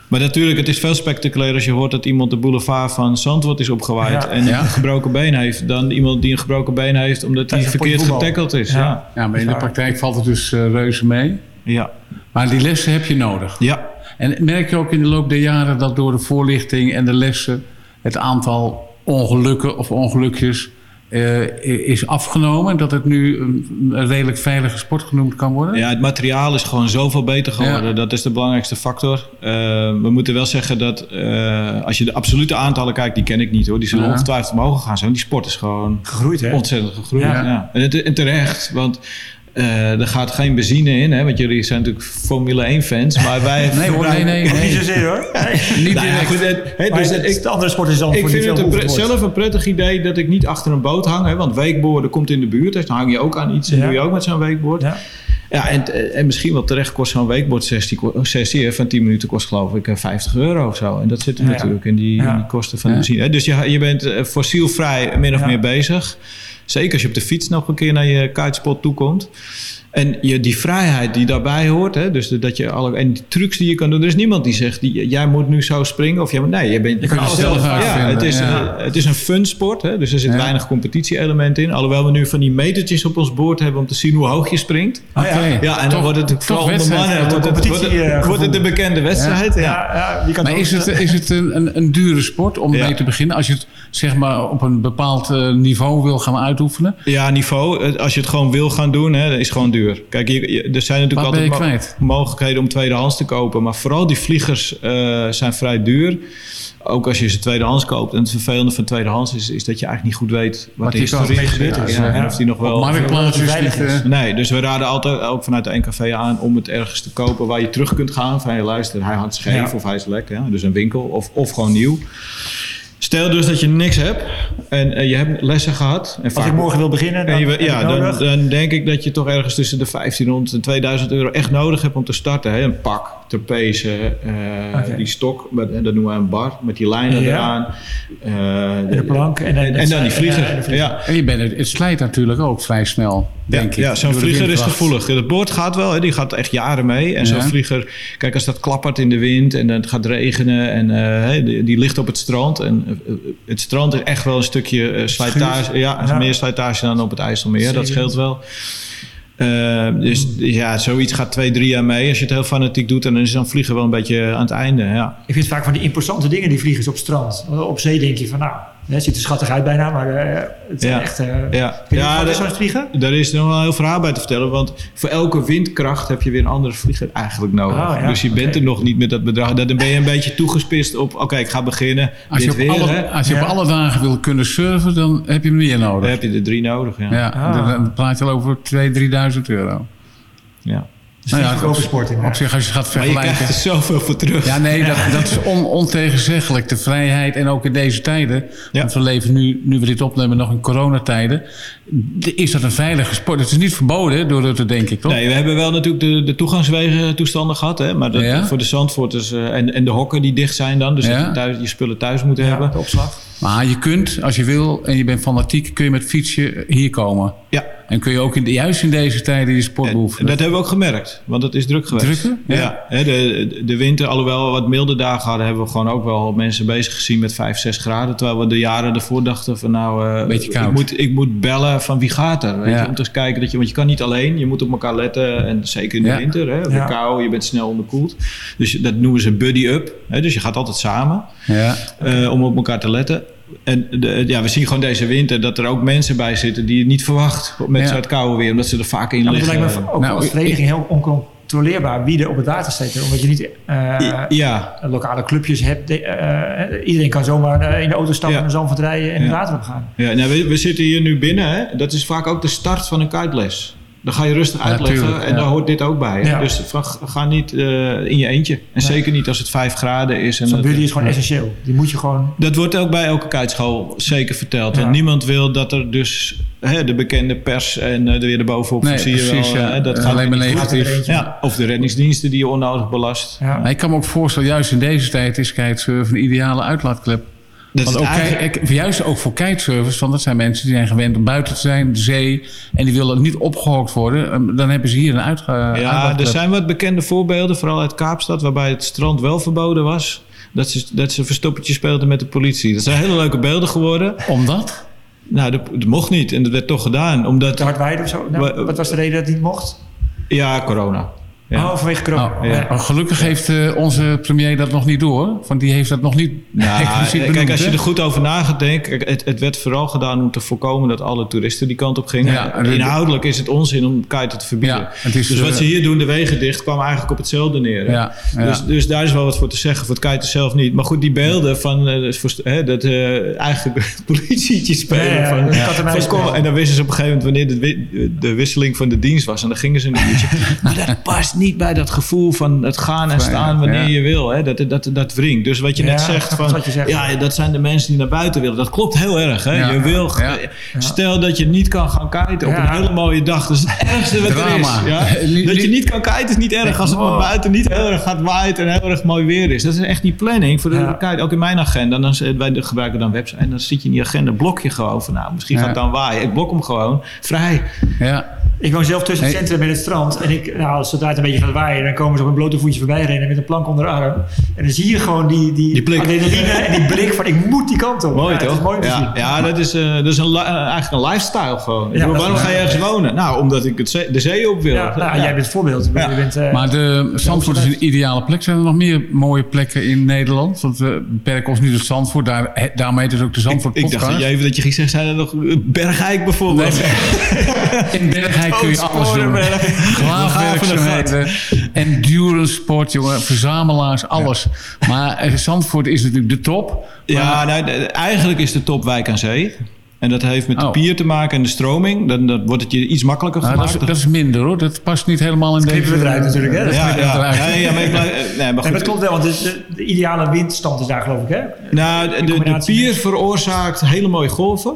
Maar natuurlijk, het is veel spectaculair als je hoort dat iemand de boulevard van Zandvoort is opgewaaid Ja. en Ja. een gebroken been heeft, dan iemand die een gebroken been heeft omdat hij verkeerd getackeld is. Ja. Ja. Ja, maar in de praktijk valt het dus eh, reuze mee. Ja. Maar die lessen heb je nodig. ja. En merk je ook in de loop der jaren dat door de voorlichting en de lessen het aantal ongelukken of ongelukjes eh, is afgenomen? Dat het nu een, een redelijk veilige sport genoemd kan worden? Ja, het materiaal is gewoon zoveel beter geworden. Ja. Dat is de belangrijkste factor. Eh, we moeten wel zeggen dat eh, als je de absolute aantallen kijkt, die ken ik niet hoor. Die zullen Ja. ongetwijfeld omhoog gaan zijn. Die sport is gewoon Gegroeid, hè? ontzettend gegroeid. Ja. Ja. En, het- en terecht, want eh, er gaat geen benzine in. Hè, want jullie zijn natuurlijk Formule 1 fans. Maar wij Nee hoor, nee, nee. Niet nee. zozeer, hoor. Nee. Niet Nou ja, direct. goed, het- hè, dus het, de andere sport is dan ik voor vind niet het een zelf een prettig idee dat ik niet achter een boot hang. Hè, want wakeboarden komt in de buurt. Dus dan hang je ook aan iets en Ja. doe je ook met zo'n wakeboard. Ja. Ja, en, en misschien wel terecht kost zo'n wakeboard sessie, sessie hè, van 10 minuten kost geloof ik eh, 50 euro of zo. En dat zit er Ja. natuurlijk in die, Ja. in die kosten van Ja. de benzine. hè. Dus je, je bent eh, fossielvrij min of Ja. meer bezig. Zeker als je op de fiets nog een keer naar je kitespot toe komt. En je, die vrijheid die daarbij hoort, hè, dus de- dat je alle, en die trucs die je kan doen. Er is niemand die zegt, die, jij moet nu zo springen. Of jij nee, je, bent, Je kan alles alles zelf Ja, het is, ja. het is een fun sport, hè, dus er zit Ja. weinig competitie-element in. Alhoewel we nu van die metertjes op ons boord hebben om te zien hoe hoog je springt. Ah, ja. Oké. Ja, en dan wordt het vooral onder wedstrijd. mannen wordt het, competitie, wordt het- eh, wordt het de bekende wedstrijd. Ja. Ja, ja, die kan Maar is het, is het een, een, een dure sport om Ja. mee te beginnen? Als je het zeg maar op een bepaald eh, niveau wil gaan uitoefenen? Ja, niveau. eh, Als je het gewoon wil gaan doen, hè, dat is gewoon duur. Kijk, je, je- er zijn natuurlijk Wat ben je altijd mo- kwijt? mogelijkheden om tweedehands te kopen. Maar vooral die vliegers eh, zijn vrij duur. Ook als je ze tweedehands koopt. En het vervelende van tweedehands is, is dat je eigenlijk niet goed weet wat, Wat de die kost. historie is. gebeurd is. Ja, en Ja. of die nog wel... Op marktplaats is veilig niet... is. Nee, dus we raden altijd ook vanuit de NKV aan om het ergens te kopen waar je terug kunt gaan. Van, hey, luister, hij hangt scheef Ja. of hij is lek. Ja? Dus een winkel of, of gewoon nieuw. Stel dus dat je niks hebt en eh, je hebt lessen gehad. En Als ik morgen wil beginnen, en dan je, ja, dan denk ik dat je toch ergens tussen de 1500 en 2000 euro echt nodig hebt om te starten. Hè? Een pak. Trapeze, eh, Oké. die stok, met, en dat noemen we een bar, met die lijnen Ja. eraan. eh, En de plank. En, en, en dan die vlieger. Ja, en de vlieger. ja. En je bent, het, het slijt natuurlijk ook vrij snel, denk ja, ik. Ja, zo'n vlieger is gevoelig. Het boord gaat wel, hè, die gaat echt jaren mee. En zo'n vlieger, kijk als dat klappert in de wind en het gaat regenen en eh, hè, die, die ligt op het strand. En het strand is echt wel een stukje slijtage. Ja, Ja. meer slijtage dan op het IJsselmeer, dat scheelt wel. Eh, dus ja, zoiets gaat twee, drie jaar mee. Als je het heel fanatiek doet, en dan is zo'n vlieger wel een beetje aan het einde. Ja. Ik vind vaak van die imposante dingen die vliegen op het strand. Op zee denk je van nou, het ziet er schattig uit bijna, maar eh, het is Ja. echt... eh Ja, Kun je ja dat- zo'n vliegen? Daar is nog wel heel verhaal bij te vertellen. Want voor elke windkracht heb je weer een andere vlieger eigenlijk nodig. Oh, ja, dus je bent er nog niet met dat bedrag. Dan ben je een beetje toegespist op... Oké, ik ga beginnen. Als je, op weer, alle, als je Ja. op alle dagen wil kunnen surfen, dan heb je meer Dan nodig. heb je er drie nodig. Ja. Ja, Ah. dan, dan praat je al over 2.000, 3.000 euro. Ja. Dus nou ja, op, sport in. op zich, als je gaat Maar je vergelijken... krijgt er zoveel voor terug. Ja, nee, dat, dat is on, ontegenzeggelijk. De vrijheid en ook in deze tijden. Ja. Want we leven nu, nu we dit opnemen, nog in coronatijden. Is dat een veilige sport? Het is niet verboden door Rutte, denk ik, toch? Nee, we hebben wel natuurlijk de, de toegangswegen toestanden gehad. Hè? Maar dat, Ja. voor de Zandvoorters eh, en, en de hokken die dicht zijn dan. Dus Ja. dat je, thuis, je spullen thuis moeten Ja, hebben. de opslag. Maar je kunt, als je wil en je bent fanatiek, kun je met fietsje hier komen. Ja. En kun je ook in, de- juist in deze tijden je sport beoefenen. dat hebben we ook gemerkt, want het is druk geweest. Drukker? Ja. De, de winter, alhoewel we wat milde dagen hadden, hebben we gewoon ook wel mensen bezig gezien met 5, 6 graden. Terwijl we de jaren ervoor dachten van nou, eh, Beetje koud. Ik, moet, ik moet bellen van wie gaat er. Weet Ja. je, om te eens kijken dat je, want je kan niet alleen, je moet op elkaar letten. En zeker in de Ja. winter, hè, de Ja. kou, je bent snel onderkoeld. Dus dat noemen ze buddy-up. hè, Dus je gaat altijd samen Ja. eh, om op elkaar te letten. En de, ja, we zien gewoon deze winter dat er ook mensen bij zitten die je niet verwacht met Ja. het koude weer, omdat ze er vaak in Ja, maar het liggen. lijkt me ook Nou, als vereniging heel oncontroleerbaar wie er op het water. Omdat je niet eh, ja, lokale clubjes hebt. De- eh, iedereen kan zomaar eh, in de auto stappen Ja. en Zandvoort rijden en het water op gaan. Ja, nou, we, we zitten hier nu binnen. Hè? Dat is vaak ook de start van een kiteles. Dan ga je rustig Ja, uitleggen tuurlijk, en ja. daar hoort dit ook bij. Dus ga niet eh, in je eentje. En Nee. zeker niet als het 5 graden is. En Zo'n dat, buddy is gewoon essentieel. Die moet je gewoon... dat wordt ook bij elke kiteschool zeker verteld. Ja. Want niemand wil dat er dus hè, de bekende pers en eh, er weer erbovenop Nee, zie je wel. ja. hè, dat Eh, gaat alleen maar negatief. Ja, of de reddingsdiensten die je onnodig belast. Ja. Maar ik kan me ook voorstellen, juist in deze tijd is kitesurfen een ideale uitlaatklep. Dat Want is ook, eigenlijk- kijk, juist ook voor kitesurfers, want dat zijn mensen die zijn gewend om buiten te zijn, de zee, en die willen niet opgehookt worden. Ehm, Dan hebben ze hier een uitga Ja, er zijn wat bekende voorbeelden, vooral uit Kaapstad, waarbij het strand wel verboden was. Dat ze, dat ze verstoppertje speelden met de politie. Dat zijn hele leuke beelden geworden. Omdat? Nou, dat, dat mocht niet en dat werd toch gedaan. Omdat, Te hard wijden of zo? Nou, Wa- wat was de reden dat het niet mocht? ja, corona. Ja. Oh, vanwege corona. Nou, ja. maar Gelukkig heeft eh, onze premier dat nog niet door. Want die heeft dat nog niet Nou, expliciet kijk, als je er goed over na gaat denken, kijk, het, het werd vooral gedaan om te voorkomen dat alle toeristen die kant op gingen. Ja, en de- Inhoudelijk is het onzin om kiten te verbieden. Ja, het is, dus wat eh, ze hier doen, de wegen dicht, kwam eigenlijk op hetzelfde neer. hè? Ja, ja. Dus, dus daar is wel wat voor te zeggen. Voor het kiten zelf niet. Maar goed, die beelden van eh, dat, voor- hè, dat eh, eigenlijk politietje spelen. Ja, ja, van, en van, dan wisten ze op een gegeven moment wanneer de, de wisseling van de dienst was. En dan gingen ze een uurtje. maar dat past niet bij dat gevoel van het gaan en staan wanneer ja. je wil. Hè? Dat, dat, dat wringt. Dus wat je Ja, net zegt, dat van, zegt. ja, dat zijn de mensen die naar buiten willen. Dat klopt heel erg. Hè? Ja. Je wil. Stel dat je niet kan gaan kiten op een hele mooie dag. Dat is het ergste wat Drama. er is. Dat je niet- kan kiten is niet erg als het maar Oh. buiten niet heel erg gaat waaien en heel erg mooi weer is. Dat is echt die planning voor de kite. Ook in mijn agenda. Dan, wij gebruiken dan website. En dan zit je in die agenda, blok je gewoon van nou, misschien gaat het dan waaien. Ik blok hem gewoon vrij. Ja. Ik woon zelf tussen het Hey. centrum en het strand. En ik, nou, als zodra het een beetje gaat waaien, dan komen ze op een blote voetje voorbij rennen met een plank onder de arm. En dan zie je gewoon die, die, Die blik. adrenaline en die blik van ik moet die kant op. Mooi ja, toch? Is mooi ja, zien. ja, dat is, eh, dat is een, eh, eigenlijk een lifestyle gewoon. Ik Ja, bedoel, dat waarom is- ga je ergens wonen? Nou, omdat ik het zee- de zee op wil. Ja, nou, Jij bent het voorbeeld. Ja. Je bent, eh, Maar de Zandvoort is een ideale plek. Zijn er nog meer mooie plekken in Nederland? Want we beperken ons nu tot Zandvoort. Daar, he- daarom heet het ook de Zandvoort ik dacht podcast. dat je even dat je ging zeggen, zijn er nog Bergijk bijvoorbeeld? In Bergijk kun je alles doen. Graafwerkzaamheden, endurance sport, jongen, verzamelaars, alles. Maar eh, Zandvoort is natuurlijk de top. Ja, nou, eigenlijk is de top wijk aan zee. En dat heeft met de Oh. pier te maken en de stroming. Dan, dan wordt het je iets makkelijker Nou, dat, gemaakt. is, dat is minder hoor. Dat past niet helemaal in deze... knippen we eruit natuurlijk, hè? Dat ja, ja, ja, ja, maar ik eh, nee, maar nee, maar goed. het klopt wel, want de, de, de ideale windstand is daar geloof ik, hè? Nou, de, de, de combinatie pier met- veroorzaakt hele mooie golven.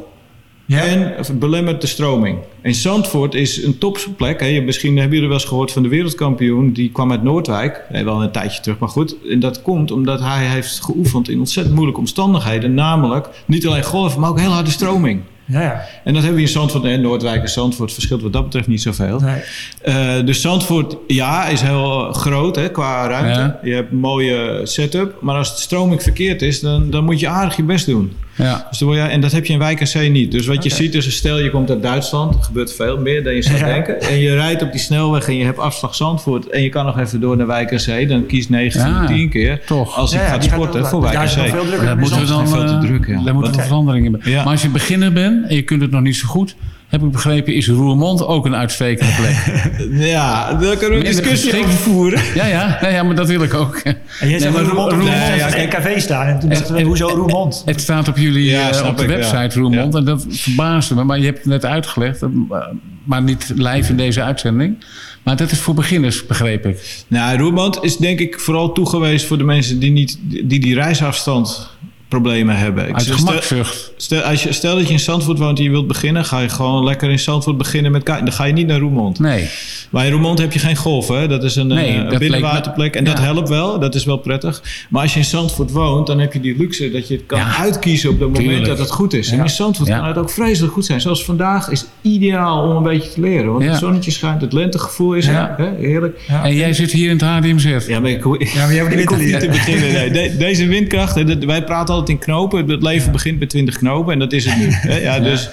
En belemmert de stroming. En Zandvoort is een topplek. Hè. Misschien hebben jullie wel eens gehoord van de wereldkampioen. Die kwam uit Noordwijk. Nee, wel een tijdje terug, maar goed. En dat komt omdat hij heeft geoefend in ontzettend moeilijke omstandigheden. Namelijk niet alleen golven, maar ook heel harde stroming. Ja, ja. En dat hebben we in Zandvoort. En Noordwijk en Zandvoort verschilt wat dat betreft niet zoveel. Nee. Eh, dus Zandvoort, ja, is heel groot hè, qua ruimte. Ja. Je hebt een mooie setup. Maar als de stroming verkeerd is, dan, dan moet je aardig je best doen. Ja. Dus je, en dat heb je in Wijk niet. Dus wat je ziet is, stel je komt uit Duitsland. Er gebeurt veel meer dan je zou Ja. denken. En je rijdt op die snelweg en je hebt afslag Zandvoort. En je kan nog even door naar Wijk. Dan kies 9 van Ja, de 10 keer. toch. Als die gaat sporten voor Wijk drukker Daar moeten we dan. Veel te druk, ja. daar moeten we veranderingen bij. Maar als je beginner bent en je kunt het nog niet zo goed, heb ik begrepen, is Roermond ook een uitstekende plek. Ja, daar kunnen we een discussie geschikt. over voeren. ja, ja, ja, ja, maar dat wil ik ook. En jij zegt maar nee, Roermond, Roermond- Roermond Nee, ja, café staan. En toen dachten we, hoezo Roermond? Het staat op jullie Ja, eh, op de ik, website Roermond en dat verbaasde me. Maar je hebt het net uitgelegd, eh, maar niet live in deze uitzending. Maar dat is voor beginners, begreep ik. Nou, Roermond is denk ik vooral toegewezen voor de mensen die niet, die, die reisafstand problemen hebben. Ik Uit stel- gemakzucht. Stel, als je, stel dat je in Zandvoort woont en je wilt beginnen, ga je gewoon lekker in Zandvoort beginnen met kaart. Dan ga je niet naar Roermond. Nee. Maar in Roermond heb je geen golf, hè? Dat is een, Nee, binnenwaterplek. En dat helpt wel, dat is wel prettig. Maar als je in Zandvoort woont, dan heb je die luxe dat je het kan Ja, uitkiezen op het moment dat het goed is. En in Zandvoort Ja. kan het ook vreselijk goed zijn. Zoals vandaag is ideaal om een beetje te leren. Want Ja. het zonnetje schijnt, het lentegevoel is Ja. er. Hè? Heerlijk. En jij zit hier in het HDMZ. Ja, maar ik, Ja, maar jij ik niet te beginnen. Nee. De- deze windkracht, wij praten altijd in knopen. Het leven begint met 20 knopen en dat is het nu. Ja, dus,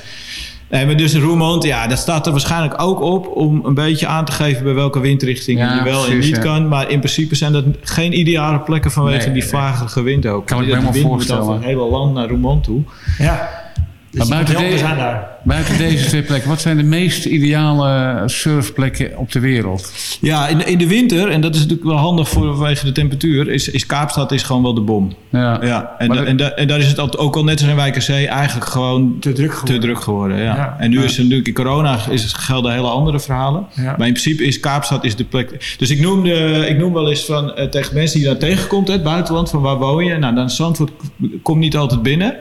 nee, maar dus Roermond, ja, dat staat er waarschijnlijk ook op om een beetje aan te geven bij welke windrichting Ja, je wel en niet ja. kan. Maar in principe zijn dat geen ideale plekken vanwege Nee, die nee. vagerige wind ook. Kan ik me helemaal voorstellen. over het hele land naar Roermond toe. Ja. Dus Maar buiten, moet heel de- anders aan daar. buiten deze twee plekken, wat zijn de meest ideale surfplekken op de wereld? Ja, in, in de winter, en dat is natuurlijk wel handig voor, vanwege de temperatuur, is, is Kaapstad is gewoon wel de bom. Ja. Ja, en, da- en, da- en daar is het al- ook al net als in Wijk aan Zee eigenlijk gewoon Te druk geworden. te druk geworden. Ja. Ja. En nu Ja. is er natuurlijk in corona is, het- gelden hele andere verhalen. Ja. Maar in principe is Kaapstad is de plek. Dus ik noem, de, ik noem wel eens van, eh, tegen mensen die je daar tegenkomt, hè, het buitenland, van waar woon je? Nou, dan Zandvoort komt niet altijd binnen.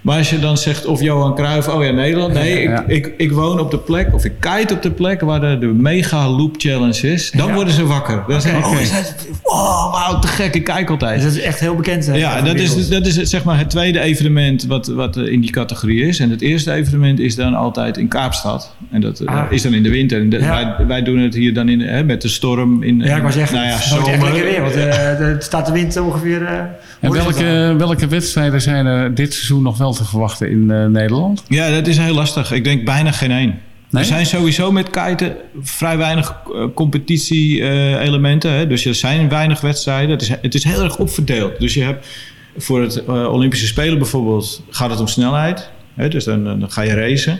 Maar als je dan zegt of Johan Cruijff, oh ja, Nederland. Nee, Ja. ik, ik, ik woon op de plek, of ik kite op de plek waar de, de mega loop challenge is. Dan Ja. worden ze wakker. Dan zeggen ze, oh, dat- wow, wauw, te gek, ik kijk altijd. Dus dat is echt heel bekend. hè, Ja, dat is, dat is zeg maar het tweede evenement wat, wat eh, in die categorie is. En het eerste evenement is dan altijd in Kaapstad. En dat eh, Ah. is dan in de winter. En wij, wij doen het hier dan in, hè, met de storm. In, Ja, ik wou zeggen, nou ja, echt zomer. lekker weer. Want eh, de- het staat de wind ongeveer... eh, En welke, welke wedstrijden zijn er dit seizoen nog wel te verwachten in eh, Nederland? Ja, dat is heel lastig. Ik denk bijna geen één. Nee? Er zijn sowieso met kiten vrij weinig competitie-elementen. hè. dus er zijn weinig wedstrijden. Het is, het is heel erg opverdeeld. Dus je hebt voor het eh, Olympische Spelen bijvoorbeeld gaat het om snelheid. Dus dan, dan ga je racen.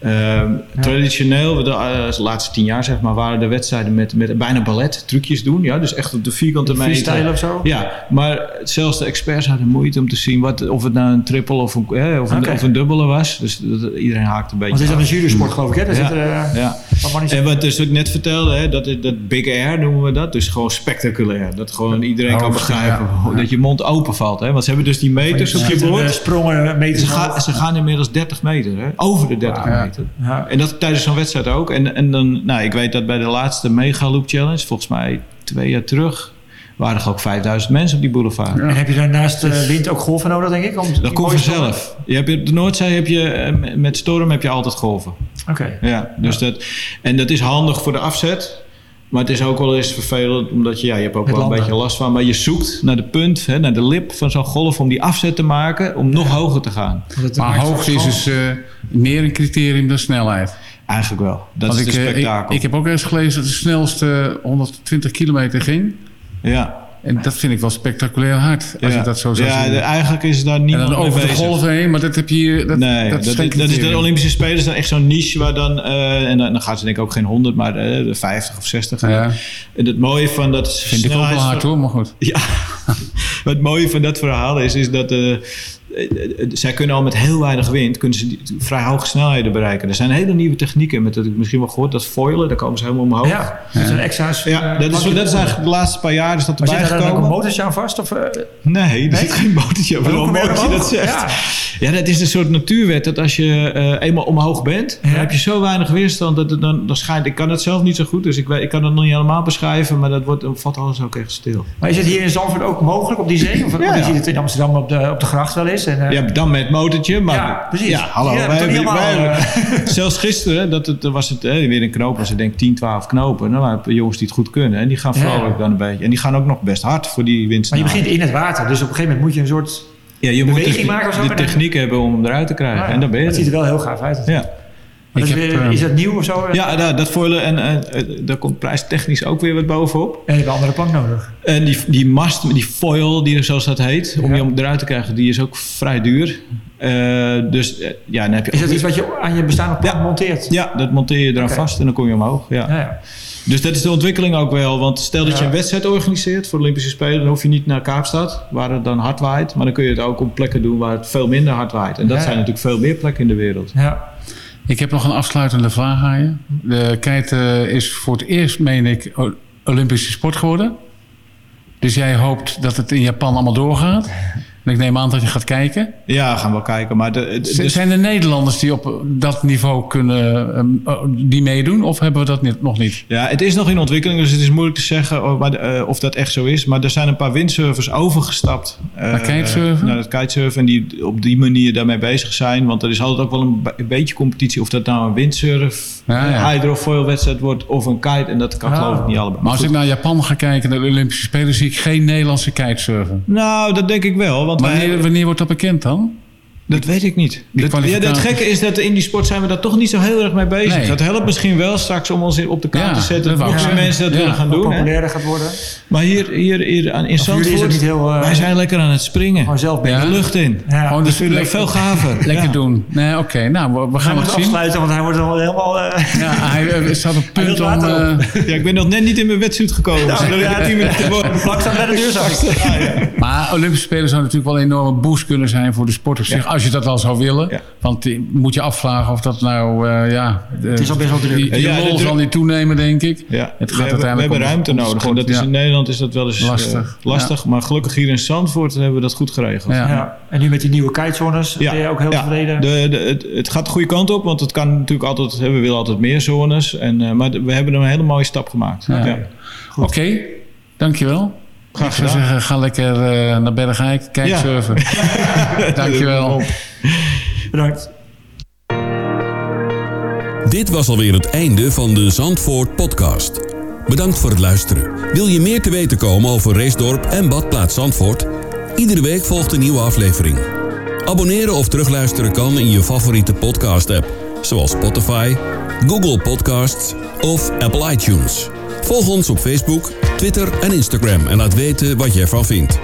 Ehm, Traditioneel, de, eh, de laatste tien jaar zeg maar, waren de wedstrijden met, met bijna ballet, trucjes doen. Ja, dus echt op de vierkante meter. Freestyle of zo? Ja, maar zelfs de experts hadden moeite om te zien wat, of het nou een triple of een, of een, of een dubbele was. Dus dat, iedereen haakte een beetje Want het is dan een jurysport, geloof ik. Hè? Daar Ja. zit er, eh, Ja. wat is- En wat dus ik net vertelde, hè, dat, dat Big Air noemen we dat. Dus gewoon spectaculair. Dat gewoon iedereen kan Hoogste, begrijpen ja. dat je mond open valt. Hè. Want ze hebben dus die meters op je eh, bord. sprongen, meters. Ze, gaan- ze gaan inmiddels 30 meter, hè? over de 30 Ja. meter. Ja. En dat tijdens zo'n wedstrijd ook. En, en dan, nou, ik weet dat bij de laatste Mega Loop Challenge, volgens mij twee jaar terug, waren er ook 5000 mensen op die boulevard. En heb je dan naast eh, wind ook golven nodig, denk ik? Om Dat komt vanzelf. Je hebt, op de Noordzee heb je, eh, met storm heb je altijd golven. Oké. Ja, dus Dat, en dat is handig voor de afzet. Maar het is ook wel eens vervelend, omdat je, ja, je hebt ook Het wel een beetje last van. Maar je zoekt naar de punt, hè, naar de lip van zo'n golf om die afzet te maken, om nog hoger te gaan. Maar hoogte is dus eh, meer een criterium dan snelheid. Eigenlijk wel. Dat Want is ik, de eh, ik, spektakel. ik heb ook eens gelezen dat de snelste 120 kilometer ging. ja. En dat vind ik wel spectaculair hard, als ja. je dat zo zou Ja, zien. de- eigenlijk is daar en niemand dan over de bezig. golven heen, maar dat heb je hier... Dat, nee, dat, is geen dat is de. Olympische Spelen dan echt zo'n niche waar dan, eh, en dan, dan gaan ze denk ik ook geen 100, maar eh, de 50 of 60. Ja, En het mooie van dat vind ik ook wel hard hoor, maar goed. Ja, wat het mooie van dat verhaal is, is dat eh, eh, eh, zij kunnen al met heel weinig wind kunnen ze die- vrij hoge snelheden bereiken. Er zijn hele nieuwe technieken, met dat ik misschien wel gehoord, dat foilen, daar komen ze helemaal omhoog. Ja, dat zijn extra's. Ja, eh, dat, is, dat is eigenlijk de laatste paar jaar is dat Maar erbij zit daar ook een gekomen. motortje aan vast? Of, eh, Nee, er zit geen motortje hoe mooi kom dat zegt. Ja, dat is een soort natuurwet. Dat als je eh, eenmaal omhoog bent, dan heb je zo weinig weerstand. Dat het dan, dan schijnt, ik kan het zelf niet zo goed, dus ik, ik kan het nog niet helemaal beschrijven. Maar dat wordt, dan valt alles ook echt stil. Maar is het hier in Zandvoort ook mogelijk op die zee? Of Ja, je ja. ziet het in Amsterdam op de, op de gracht wel eens. En, eh, Ja, dan met motortje. Maar, Ja, precies. Ja, hallo. Ja, wij hebben- hebben- zelfs gisteren, dat het, was het eh, weer een knoop. Was het denk ik 10, 12 knopen. Nou, je jongens die het goed kunnen. En die gaan vrolijk dan een beetje. En die gaan ook nog best hard voor die winst. maar je begint in het water, dus op een gegeven moment moet je een soort... ja, je moet de, maken of zo, de techniek hebben om hem eruit te krijgen. Ah, en dan ben je Het er. ziet er wel heel gaaf uit. Ja. Maar dat is, heb, weer- eh, is dat nieuw of zo? Ja, dat, dat foilen en eh, eh, daar komt prijstechnisch ook weer wat bovenop. En je hebt een andere plank nodig. En die, die mast, die foil, die, zoals dat heet, om Ja. je hem eruit te krijgen, die is ook vrij duur. Eh, dus eh, ja, dan heb je Is dat iets wat je aan je bestaande plank Ja. monteert? Ja, dat monteer je eraan vast en dan kom je omhoog. Ja. Ja, ja. Dus dat is de ontwikkeling ook wel. Want stel dat je een wedstrijd organiseert voor de Olympische Spelen, dan hoef je niet naar Kaapstad, waar het dan hard waait. Maar dan kun je het ook op plekken doen waar het veel minder hard waait. En dat zijn natuurlijk veel meer plekken in de wereld. ja. Ik heb nog een afsluitende vraag aan je. De kite is voor het eerst, meen ik, Olympische sport geworden. Dus jij hoopt dat het in Japan allemaal doorgaat. En ik neem aan dat je gaat kijken. Ja, gaan we wel kijken. Maar de, de- dus- Zijn er Nederlanders die op dat niveau kunnen ehm, oh, die meedoen? Of hebben we dat niet- nog niet? Ja, het is nog in ontwikkeling, dus het is moeilijk te zeggen of, maar, eh, of dat echt zo is. Maar er zijn een paar windsurfers overgestapt. eh, Naar kitesurfen? Naar het kitesurfen en die op die manier daarmee bezig zijn. Want er is altijd ook wel een, be- een beetje competitie of dat nou een windsurf, Ja, hydrofoil wedstrijd wordt of een kite. En dat kan Ah. geloof ik niet allebei. Maar als goed. ik naar Japan ga kijken, naar de Olympische Spelen, zie ik geen Nederlandse kitesurfen. Nou, dat denk ik wel. Want Wanneer, wanneer wordt dat bekend dan? Dat weet ik niet. Die Dat, ja, het gekke is dat in die sport zijn we daar toch niet zo heel erg mee bezig. Nee. Dat helpt misschien wel straks om ons op de kaart Ja, te zetten. dat zeggen. mensen dat Ja. willen gaan doen. Populairder gaat worden. Maar hier, hier, hier aan- in Zandvoort, het niet heel... eh, wij zijn lekker aan het springen. Gewoon zelf Ja. De lucht in. Ja. Gewoon dus lekker- veel gaver. Lekker Ja. doen. Nee, oké. Nou, we, gaan het zien. afsluiten, want hij wordt al helemaal... eh, Ja, hij eh, staat op punt om... eh, Ja, ik ben nog net niet in mijn wetsuit gekomen. Nou, ja, 10 minuten plak staat bij de deur, maar Olympische Spelen zou natuurlijk wel een enorme boost kunnen zijn voor de sport op zich. Als je dat wel zou willen. Ja. Want moet je afvragen of dat nou... eh, ja, Het is al best wel druk. Die, die Ja, de lol zal niet toenemen, denk ik. Ja, Het gaat we, uiteindelijk hebben om- ruimte om nodig. en dat is ja. in Nederland is dat wel eens eh, Lastig. lastig. Maar gelukkig hier in Zandvoort hebben we dat goed geregeld. Ja. Ja. En nu met die nieuwe kitezones ben je ook heel ja. tevreden. De, de, het, het gaat de goede kant op, want het kan natuurlijk altijd, we willen altijd meer zones. En, eh, maar we hebben een hele mooie stap gemaakt. Ja. Ja. Oké, dankjewel. Graag Ik zou zeggen, ga lekker eh, naar Bergijk, kijk Ja. surfen. dankjewel. Bedankt. Dit was alweer het einde van de Zandvoort podcast. Bedankt voor het luisteren. Wil je meer te weten komen over Reesdorp en Badplaats Zandvoort? Iedere week volgt een nieuwe aflevering. Abonneren of terugluisteren kan in je favoriete podcast-app, zoals Spotify, Google Podcasts of Apple iTunes. Volg ons op Facebook, Twitter en Instagram en laat weten wat je ervan vindt.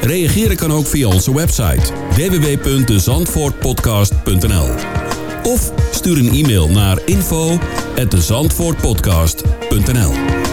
Reageren kan ook via onze website www.zandvoortpodcast.nl of stuur een e-mail naar info@zandvoortpodcast.nl.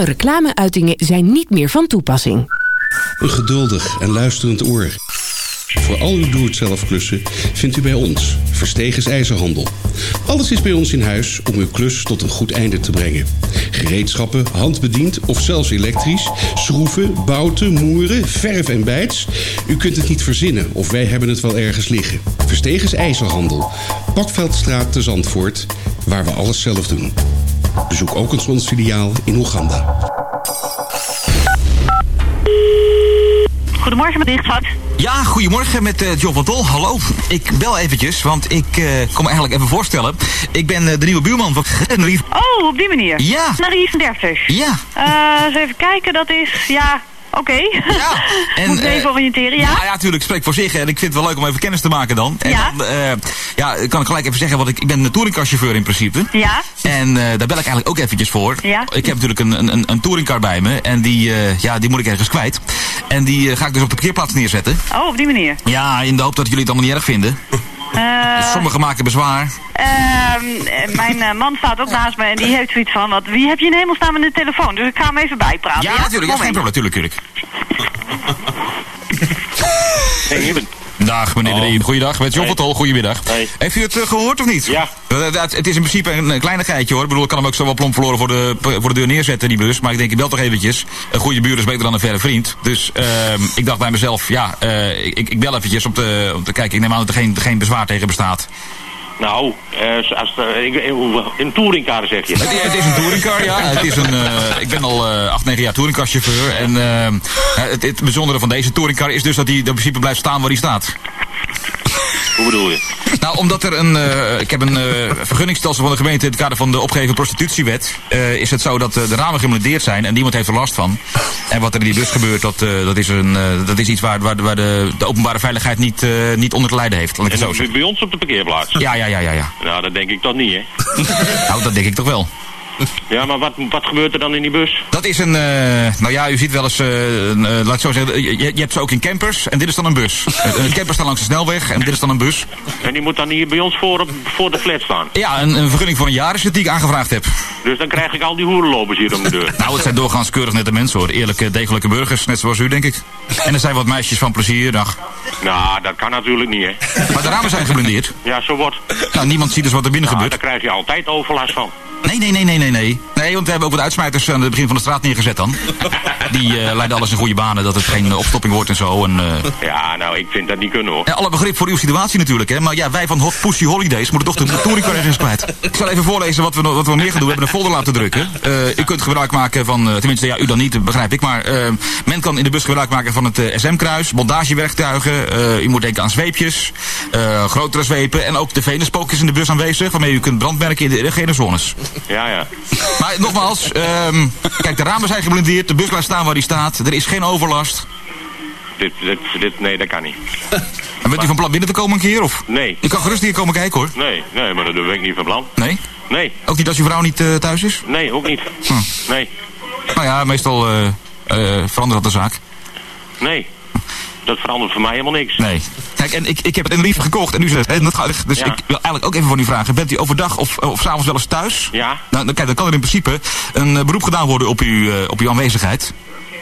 Alle reclameuitingen zijn niet meer van toepassing. Een geduldig en luisterend oor. Voor al uw doe-het-zelf klussen vindt u bij ons Verstegens IJzerhandel. Alles is bij ons in huis om uw klus tot een goed einde te brengen. Gereedschappen, handbediend of zelfs elektrisch, schroeven, bouten, moeren, verf en bijts. U kunt het niet verzinnen of wij hebben het wel ergens liggen. Verstegens IJzerhandel. Bakveldstraat te Zandvoort, waar we alles zelf doen. Bezoek ook eens ons filiaal in Oeganda. Goedemorgen, met Dichtvat. Ja, goedemorgen met eh John van Tol. Hallo. Ik bel eventjes, want ik eh, kom me eigenlijk even voorstellen. Ik ben eh, de nieuwe buurman van Henry. Oh, op die manier? Ja. Naar de 30. Ja. Eh, eens even kijken, dat is, ja, oké. Ja. En, Moet me eh, even oriënteren, ja? Ja, ja, tuurlijk. Spreek voor zich. En ik vind het wel leuk om even kennis te maken dan. En Ja. dan, eh, ja, kan ik gelijk even zeggen, want ik, ik ben een touringcarchauffeur in principe. Ja. En eh, daar bel ik eigenlijk ook eventjes voor. Ja. Ik heb natuurlijk een, een, een touringcar bij me. En die, ja, die moet ik ergens kwijt. En die ga ik dus op de parkeerplaats neerzetten. Oh, op die manier. Ja, in de hoop dat jullie het allemaal niet erg vinden. Eh, Sommigen maken bezwaar. ehm, eh, mijn eh, man staat ook naast me en die heeft zoiets van... Wat, wie heb je in hemelsnaam met de telefoon? Dus ik ga hem even bijpraten. Ja, natuurlijk. Ja, geen probleem. Tuurlijk, tuurlijk. Dag meneer De Riem. Goeiedag. Met John van Tol. Goedemiddag. Heeft u het eh, gehoord of niet? Ja. Het, het is in principe een, een kleinigheidje hoor. Ik bedoel, ik kan hem ook zo wel plomp verloren voor de, voor de deur neerzetten, die bus. Maar ik denk, ik bel toch eventjes. Een goede buur is beter dan een verre vriend. Dus ehm, ik dacht bij mezelf, ja, eh, ik, ik bel eventjes om te, om te kijken. Ik neem aan dat er geen, geen bezwaar tegen bestaat. Nou, eh, als, eh, ik- eh, een touringcar zeg je. Het, het is een touringcar, ja. Het is een, ik ben al eh 8, 9 jaar touringcarchauffeur. En het, het bijzondere van deze touringcar is dus dat hij in principe blijft staan waar hij staat. Hoe bedoel je? Nou, omdat er een. eh, ik heb een vergunningsstelsel van de gemeente in het kader van de opgegeven prostitutiewet. eh, is het zo dat de ramen geblindeerd zijn en niemand heeft er last van. En wat er in die bus gebeurt, dat, dat, is, een, dat is iets waar, waar, waar de, de openbare veiligheid niet, niet onder te lijden heeft. Laat ik het En zo zeggen. bij ons op de parkeerplaats? Ja, ja, ja, ja, ja. Nou, dat denk ik toch niet, hè? Nou, dat denk ik toch wel. Ja, maar wat, wat gebeurt er dan in die bus? Dat is een, eh, nou ja, u ziet wel eens, eh, eh, laat ik zo zeggen, je, je hebt ze ook in campers en dit is dan een bus. Een camper staat langs de snelweg en dit is dan een bus. En die moet dan hier bij ons voor, op- voor de flat staan. Ja, een, een vergunning voor een jaar is het die ik aangevraagd heb. Dus dan krijg ik al die hoerenlopers hier om de deur. Nou, het zijn doorgaans keurig nette mensen hoor. Eerlijke, degelijke burgers, net zoals u denk ik. En er zijn wat meisjes van plezier, dag. Nou, dat kan natuurlijk niet, hè? Maar de ramen zijn geblindeerd. Ja, zo wordt. Nou, niemand ziet dus wat er binnen Nou, gebeurt. daar krijg je altijd overlast van. Nee, nee, nee, nee, nee, nee. Nee, want we hebben ook wat uitsmijters aan het begin van de straat neergezet dan. Die eh, leiden alles in goede banen, dat het geen eh, opstopping wordt en zo. En, eh, Ja, nou, ik vind dat niet kunnen, hoor. Alle begrip voor uw situatie natuurlijk, hè. Maar ja, wij van Hot Pussy Holidays moeten toch de touringcar ergens kwijt. Ik zal even voorlezen wat we, wat we meer gaan doen. We hebben een folder laten drukken. U kunt gebruik maken van, tenminste, ja, u dan niet, begrijp ik. Maar men kan in de bus gebruik maken van het SM-kruis, montagewerktuigen. eh, u moet denken aan zweepjes, grotere zwepen. En ook de venuspook is in de bus aanwezig, waarmee u kunt brandmerken in de erogene zones. Ja, ja. Maar nogmaals, ehm, kijk, de ramen zijn geblindeerd, de bus blijft staan waar die staat. Er is geen overlast. Dit, dit, dit, nee, dat kan niet. En bent u van plan binnen te komen een keer? Of? Nee. Je kan gerust hier komen kijken hoor. Nee, nee, maar dat ben ik niet van plan. Nee? Nee, Ook niet als uw vrouw niet eh, thuis is? nee, ook niet. Hm. Nee, Nou ja, meestal eh, verandert dat de zaak. nee. Dat verandert voor mij helemaal niks. Nee. Kijk, en ik, ik heb het in liefde gekocht en u zegt, dat gaat, dus Ja. ik wil eigenlijk ook even van u vragen. Bent u overdag of, of s'avonds wel eens thuis? Ja. Nou, kijk, dan kan er in principe een eh, beroep gedaan worden op uw, eh, op uw aanwezigheid.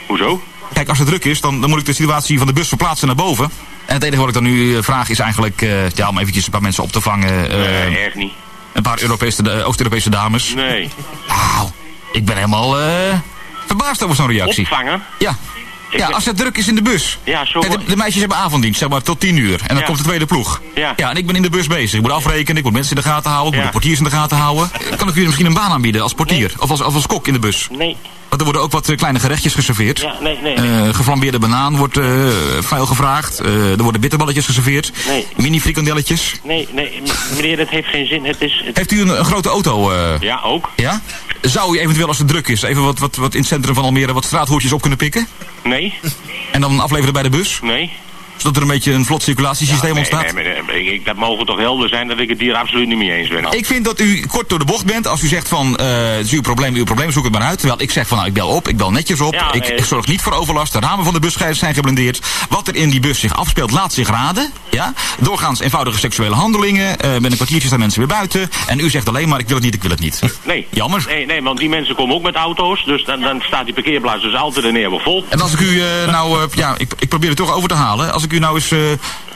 Hoezo? Kijk, als het druk is, dan, dan moet ik de situatie van de bus verplaatsen naar boven. En het enige wat ik dan nu eh, vraag is eigenlijk, eh, ja, om eventjes een paar mensen op te vangen. eh, Nee, erg niet. een paar Europese, eh, Oost-Europese dames. Nee. Wauw, ik ben helemaal eh, verbaasd over zo'n reactie. Opvangen? Ja. Ja, als het druk is in de bus. Ja, zo... De, de meisjes hebben avonddienst, zeg maar, tot 10 uur. En dan Ja. komt de tweede ploeg. Ja. Ja, en ik ben in de bus bezig. Ik moet afrekenen, ik moet mensen in de gaten houden, ik moet de portiers in de gaten houden. Kan ik u misschien een baan aanbieden als portier? Of, als, of als kok in de bus? Nee. Want er worden ook wat eh, kleine gerechtjes geserveerd. Ja, nee, nee. nee. Eh, geflambeerde banaan wordt eh vuil gevraagd. Er worden bitterballetjes geserveerd. Nee. Mini frikandelletjes. Nee, nee, meneer, dat heeft geen zin. Het is... het- Heeft u een, een grote auto? Ja, ook? ja? Zou u eventueel als het druk is, even wat, wat, wat in het centrum van Almere wat straathoertjes op kunnen pikken? Nee? En dan afleveren bij de bus? Nee? Zodat er een beetje een vlot circulatiesysteem nee, ontstaat? nee, maar, ik, dat mogen toch helder zijn dat ik het hier absoluut niet mee eens ben. Ik vind dat u kort door de bocht bent als u zegt van, eh het is uw probleem, uw probleem, zoek het maar uit. Terwijl ik zeg van, nou, ik bel op, ik bel netjes op, Ja, ik, ik zorg niet voor overlast, de ramen van de bus zijn geblindeerd. Wat er in die bus zich afspeelt, laat zich raden. Ja? Doorgaans eenvoudige seksuele handelingen, eh met een kwartiertje staan mensen weer buiten. En u zegt alleen maar, ik wil het niet, ik wil het niet. Nee. Jammer. Nee, nee, want die mensen komen ook met auto's, dus dan, dan staat die parkeerplaats dus altijd en helemaal vol. En als ik u eh, nou, ja, ik, ik probeer het toch over te halen. Als ik u nou eens, eh,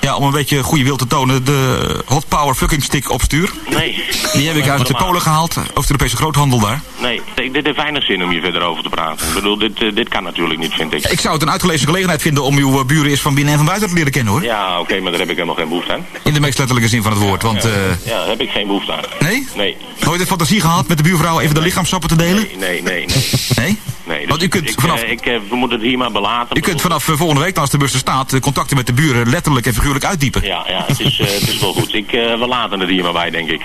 ja, om een beetje goede wil te tonen, de Hot Power fucking stick opstuur. Nee. Die heb ik uit de Polen gehaald, Oost-Europese groothandel daar. Nee, ik- dit heeft weinig zin om hier verder over te praten. Ik bedoel, dit, eh, dit kan natuurlijk niet, vind ik. Ik zou het een uitgelezen gelegenheid vinden om uw eh, buren eens van binnen en van buiten te leren kennen hoor. Ja, oké, maar daar heb ik helemaal geen behoefte aan. In de meest letterlijke zin van het woord. Want, Ja, daar heb ik geen behoefte aan. nee? Nee. Nooit de fantasie gehad met de buurvrouw even de lichaamsappen te delen? Nee, nee, nee. Nee? nee dus Want u kunt ik, vanaf- ik, we moeten het hier maar belaten. U kunt vanaf volgende week, als de bus er staat, contacten met de buren letterlijk en figuurlijk uitdiepen. Ja, ja het, is, eh, het is wel goed. Ik, eh, we laten het hier maar bij, denk ik.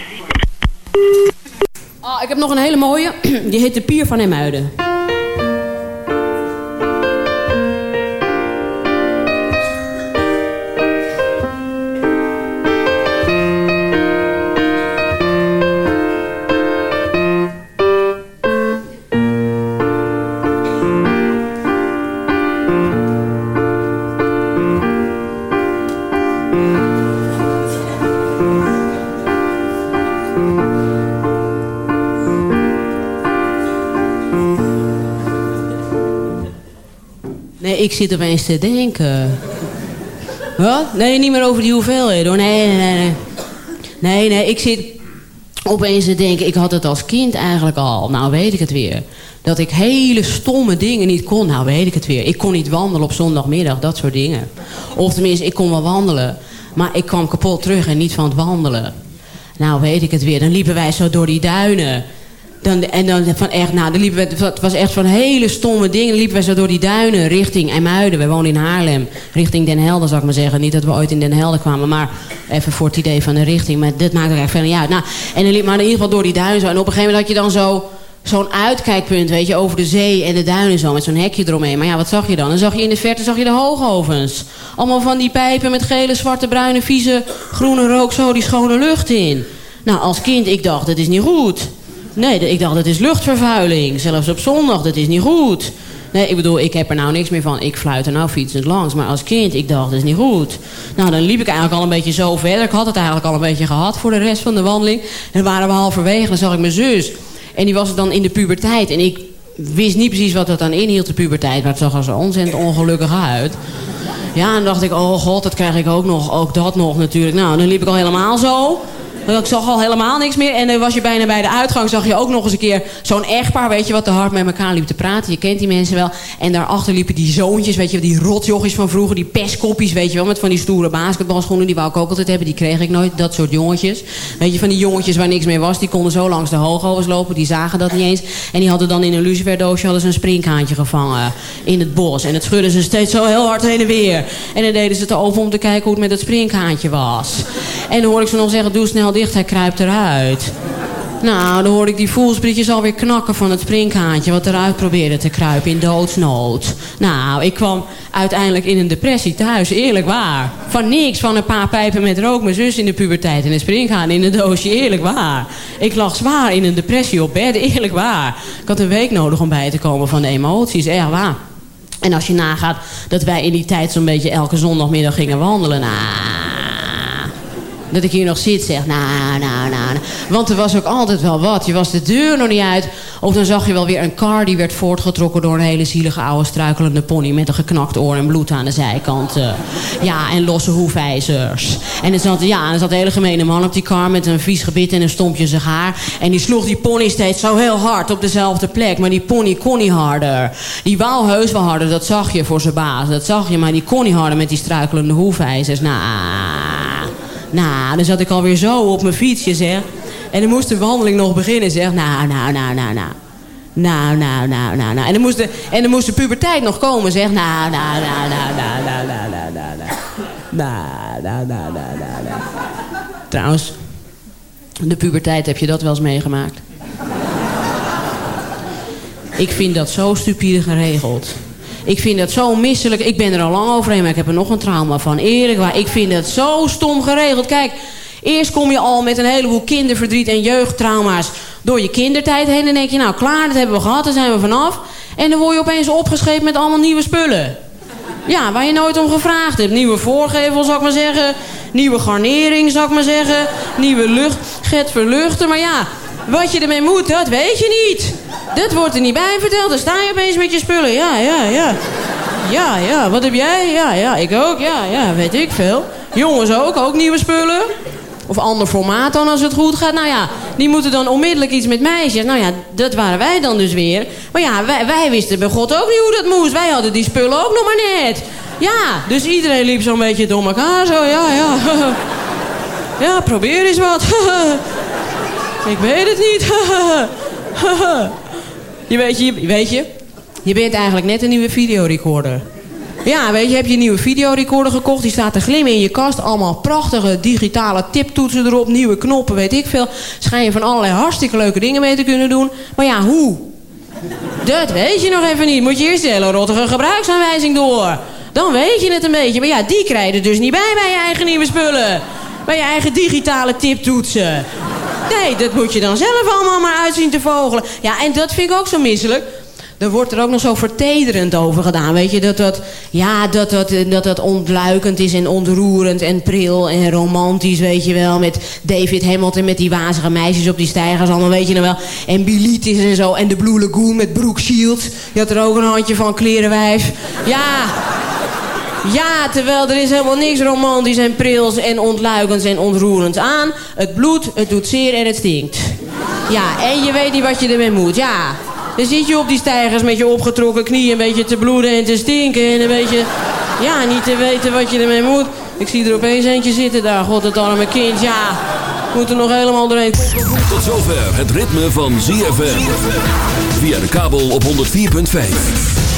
Ah, ik heb nog een hele mooie. Die heet de Pier van Emuiden. Nee, ik zit opeens te denken. Wat? Nee, niet meer over die hoeveelheden hoor. Nee, nee. Nee, nee, nee ik zit opeens te denken... Ik had het als kind eigenlijk al. Nou weet ik het weer. Dat ik hele stomme dingen niet kon. Nou weet ik het weer. Ik kon niet wandelen op zondagmiddag. Dat soort dingen. Of tenminste, ik kon wel wandelen. Maar ik kwam kapot terug en niet van het wandelen. Nou weet ik het weer. Dan liepen wij zo door die duinen. Dan, en dan van echt, nou, liepen was echt van hele stomme dingen. Liepen we zo door die duinen richting IJmuiden. We woonden in Haarlem. Richting Den Helder, zou ik maar zeggen. Niet dat we ooit in Den Helder kwamen, maar even voor het idee van de richting. Maar dit maakt er echt verder niet uit. Nou, en dan liep maar in ieder geval door die duinen zo. En op een gegeven moment had je dan zo zo'n uitkijkpunt, weet je, over de zee en de duinen zo, met zo'n hekje eromheen. Maar ja, wat zag je dan? Dan zag je in de verte zag je de hoogovens. Allemaal van die pijpen met gele, zwarte, bruine, vieze, groene rook zo die schone lucht in. Nou, als kind, ik dacht, dat is niet goed. Nee, ik dacht, dat is luchtvervuiling. Zelfs op zondag, dat is niet goed. Nee, ik bedoel, ik heb er nou niks meer van. Ik fluit er nou fietsend langs. Maar als kind, ik dacht, dat is niet goed. Nou, dan liep ik eigenlijk al een beetje zo verder. Ik had het eigenlijk al een beetje gehad voor de rest van de wandeling. En waren we halverwege. Dan zag ik mijn zus. En die was dan in de puberteit. En ik wist niet precies wat dat dan inhield, de puberteit. Maar het zag er zo ontzettend ongelukkig uit. Ja, en dan dacht ik, oh god, dat krijg ik ook nog. Ook dat nog natuurlijk. Nou, dan liep ik al helemaal zo. Ik zag al helemaal niks meer. En dan was je bijna bij de uitgang. Zag je ook nog eens een keer zo'n echtpaar. Weet je wat te hard met elkaar liep te praten. Je kent die mensen wel. En daarachter liepen die zoontjes. Weet je die rotjochies van vroeger. Die pestkoppies. Weet je wel. Met van die stoere basketbalschoenen. Die wou ik ook altijd hebben. Die kreeg ik nooit. Dat soort jongetjes. Weet je van die jongetjes waar niks meer was. Die konden zo langs de hoogovers lopen. Die zagen dat niet eens. En die hadden dan in een luciferdoosje hadden ze een springkaantje gevangen. In het bos. En het schudden ze steeds zo heel hard heen en weer. En dan deden ze het over om te kijken hoe het met het springkaantje was. En dan hoor ik ze nog zeggen. Doe snel dicht, hij kruipt eruit. Nou, dan hoorde ik die voelsprietjes alweer knakken van het springhaantje... wat eruit probeerde te kruipen in doodsnood. Nou, ik kwam uiteindelijk in een depressie thuis, eerlijk waar. Van niks, van een paar pijpen met rook, mijn zus in de puberteit... en een springhaan in een doosje, eerlijk waar. Ik lag zwaar in een depressie op bed, eerlijk waar. Ik had een week nodig om bij te komen van de emoties, echt waar. En als je nagaat dat wij in die tijd zo'n beetje elke zondagmiddag gingen wandelen... Nou, dat ik hier nog zit, zeg, nou, nou, nou. Want er was ook altijd wel wat. Je was de deur nog niet uit. Of dan zag je wel weer een kar die werd voortgetrokken door een hele zielige oude struikelende pony met een geknakt oor en bloed aan de zijkant. ja, en losse hoefijzers. En er zat, ja, er zat een hele gemene man op die kar met een vies gebit en een stompje zijn haar. En die sloeg die pony steeds zo heel hard op dezelfde plek. Maar die pony kon niet harder. Die wou heus wel harder, dat zag je voor zijn baas. Dat zag je, maar die kon niet harder met die struikelende hoefijzers. Nou... Nou, dan zat ik alweer zo op mijn fietsje, zeg. En dan moest de wandeling nog beginnen, zeg. Nou, nou, nou, nou, nou. Nou, nou, nou, nou, nou. En dan moest de, en dan moest de puberteit nog komen, zeg. Nou, nou, nou, nou, nou, nou, nou, nou, nou, nou. Nou, nou, nou, nou, nou, nou. Trouwens, de puberteit, heb je dat wel eens meegemaakt? Ik vind dat zo stupide geregeld. Ik vind dat zo misselijk. Ik ben er al lang overheen, maar ik heb er nog een trauma van. Eerlijk waar, ik vind het zo stom geregeld. Kijk, eerst kom je al met een heleboel kinderverdriet en jeugdtrauma's door je kindertijd heen. En denk je, nou klaar, dat hebben we gehad, daar zijn we vanaf. En dan word je opeens opgescheept met allemaal nieuwe spullen. Ja, waar je nooit om gevraagd hebt. Nieuwe voorgevel, zou ik maar zeggen. Nieuwe garnering, zou ik maar zeggen. Nieuwe lucht, get verluchten. Maar ja, wat je ermee moet, dat weet je niet. Dat wordt er niet bij verteld. Dan sta je opeens met je spullen. Ja, ja, ja. Ja, ja. Wat heb jij? Ja, ja. Ik ook. Ja, ja. Weet ik veel. Jongens ook. Ook nieuwe spullen. Of ander formaat dan als het goed gaat. Nou ja, die moeten dan onmiddellijk iets met meisjes. Nou ja, dat waren wij dan dus weer. Maar ja, wij, wisten bij God ook niet hoe dat moest. Wij hadden die spullen ook nog maar net. Ja, dus iedereen liep zo'n beetje door elkaar. Zo, ja, ja. Ja, probeer eens wat. Ik weet het niet. je weet je, weet je, je bent eigenlijk net een nieuwe videorecorder. Ja, weet je, heb je een nieuwe videorecorder gekocht. Die staat te glimmen in je kast. Allemaal prachtige digitale tiptoetsen erop. Nieuwe knoppen, weet ik veel. Schijn je van allerlei hartstikke leuke dingen mee te kunnen doen. Maar ja, hoe? Dat weet je nog even niet. Moet je eerst de hele rottige gebruiksaanwijzing door. Dan weet je het een beetje. Maar ja, die krijg je dus niet bij bij je eigen nieuwe spullen. Bij je eigen digitale tiptoetsen. Nee, dat moet je dan zelf allemaal maar uitzien te vogelen. Ja, en dat vind ik ook zo misselijk. dan wordt er ook nog zo vertederend over gedaan. Weet je, dat dat, ja, dat, dat, dat dat ontluikend is en ontroerend en pril en romantisch, weet je wel. Met David Hamilton met die wazige meisjes op die stijgers allemaal, weet je nog wel. En Bilitis en zo. En de Blue Lagoon met Brooke Shields. Die had er ook een handje van, klerenwijf. Ja... Ja, terwijl er is helemaal niks romantisch en prils en ontluikends en ontroerends aan. Het bloed, het doet zeer en het stinkt. Ja, en je weet niet wat je ermee moet, ja. Dan zit je op die stijgers met je opgetrokken knieën een beetje te bloeden en te stinken. En een beetje, ja, niet te weten wat je ermee moet. Ik zie er opeens eentje zitten daar, god het arme kind, ja. Moet er nog helemaal doorheen. Tot zover het ritme van ZFM. Via de kabel op 104.5.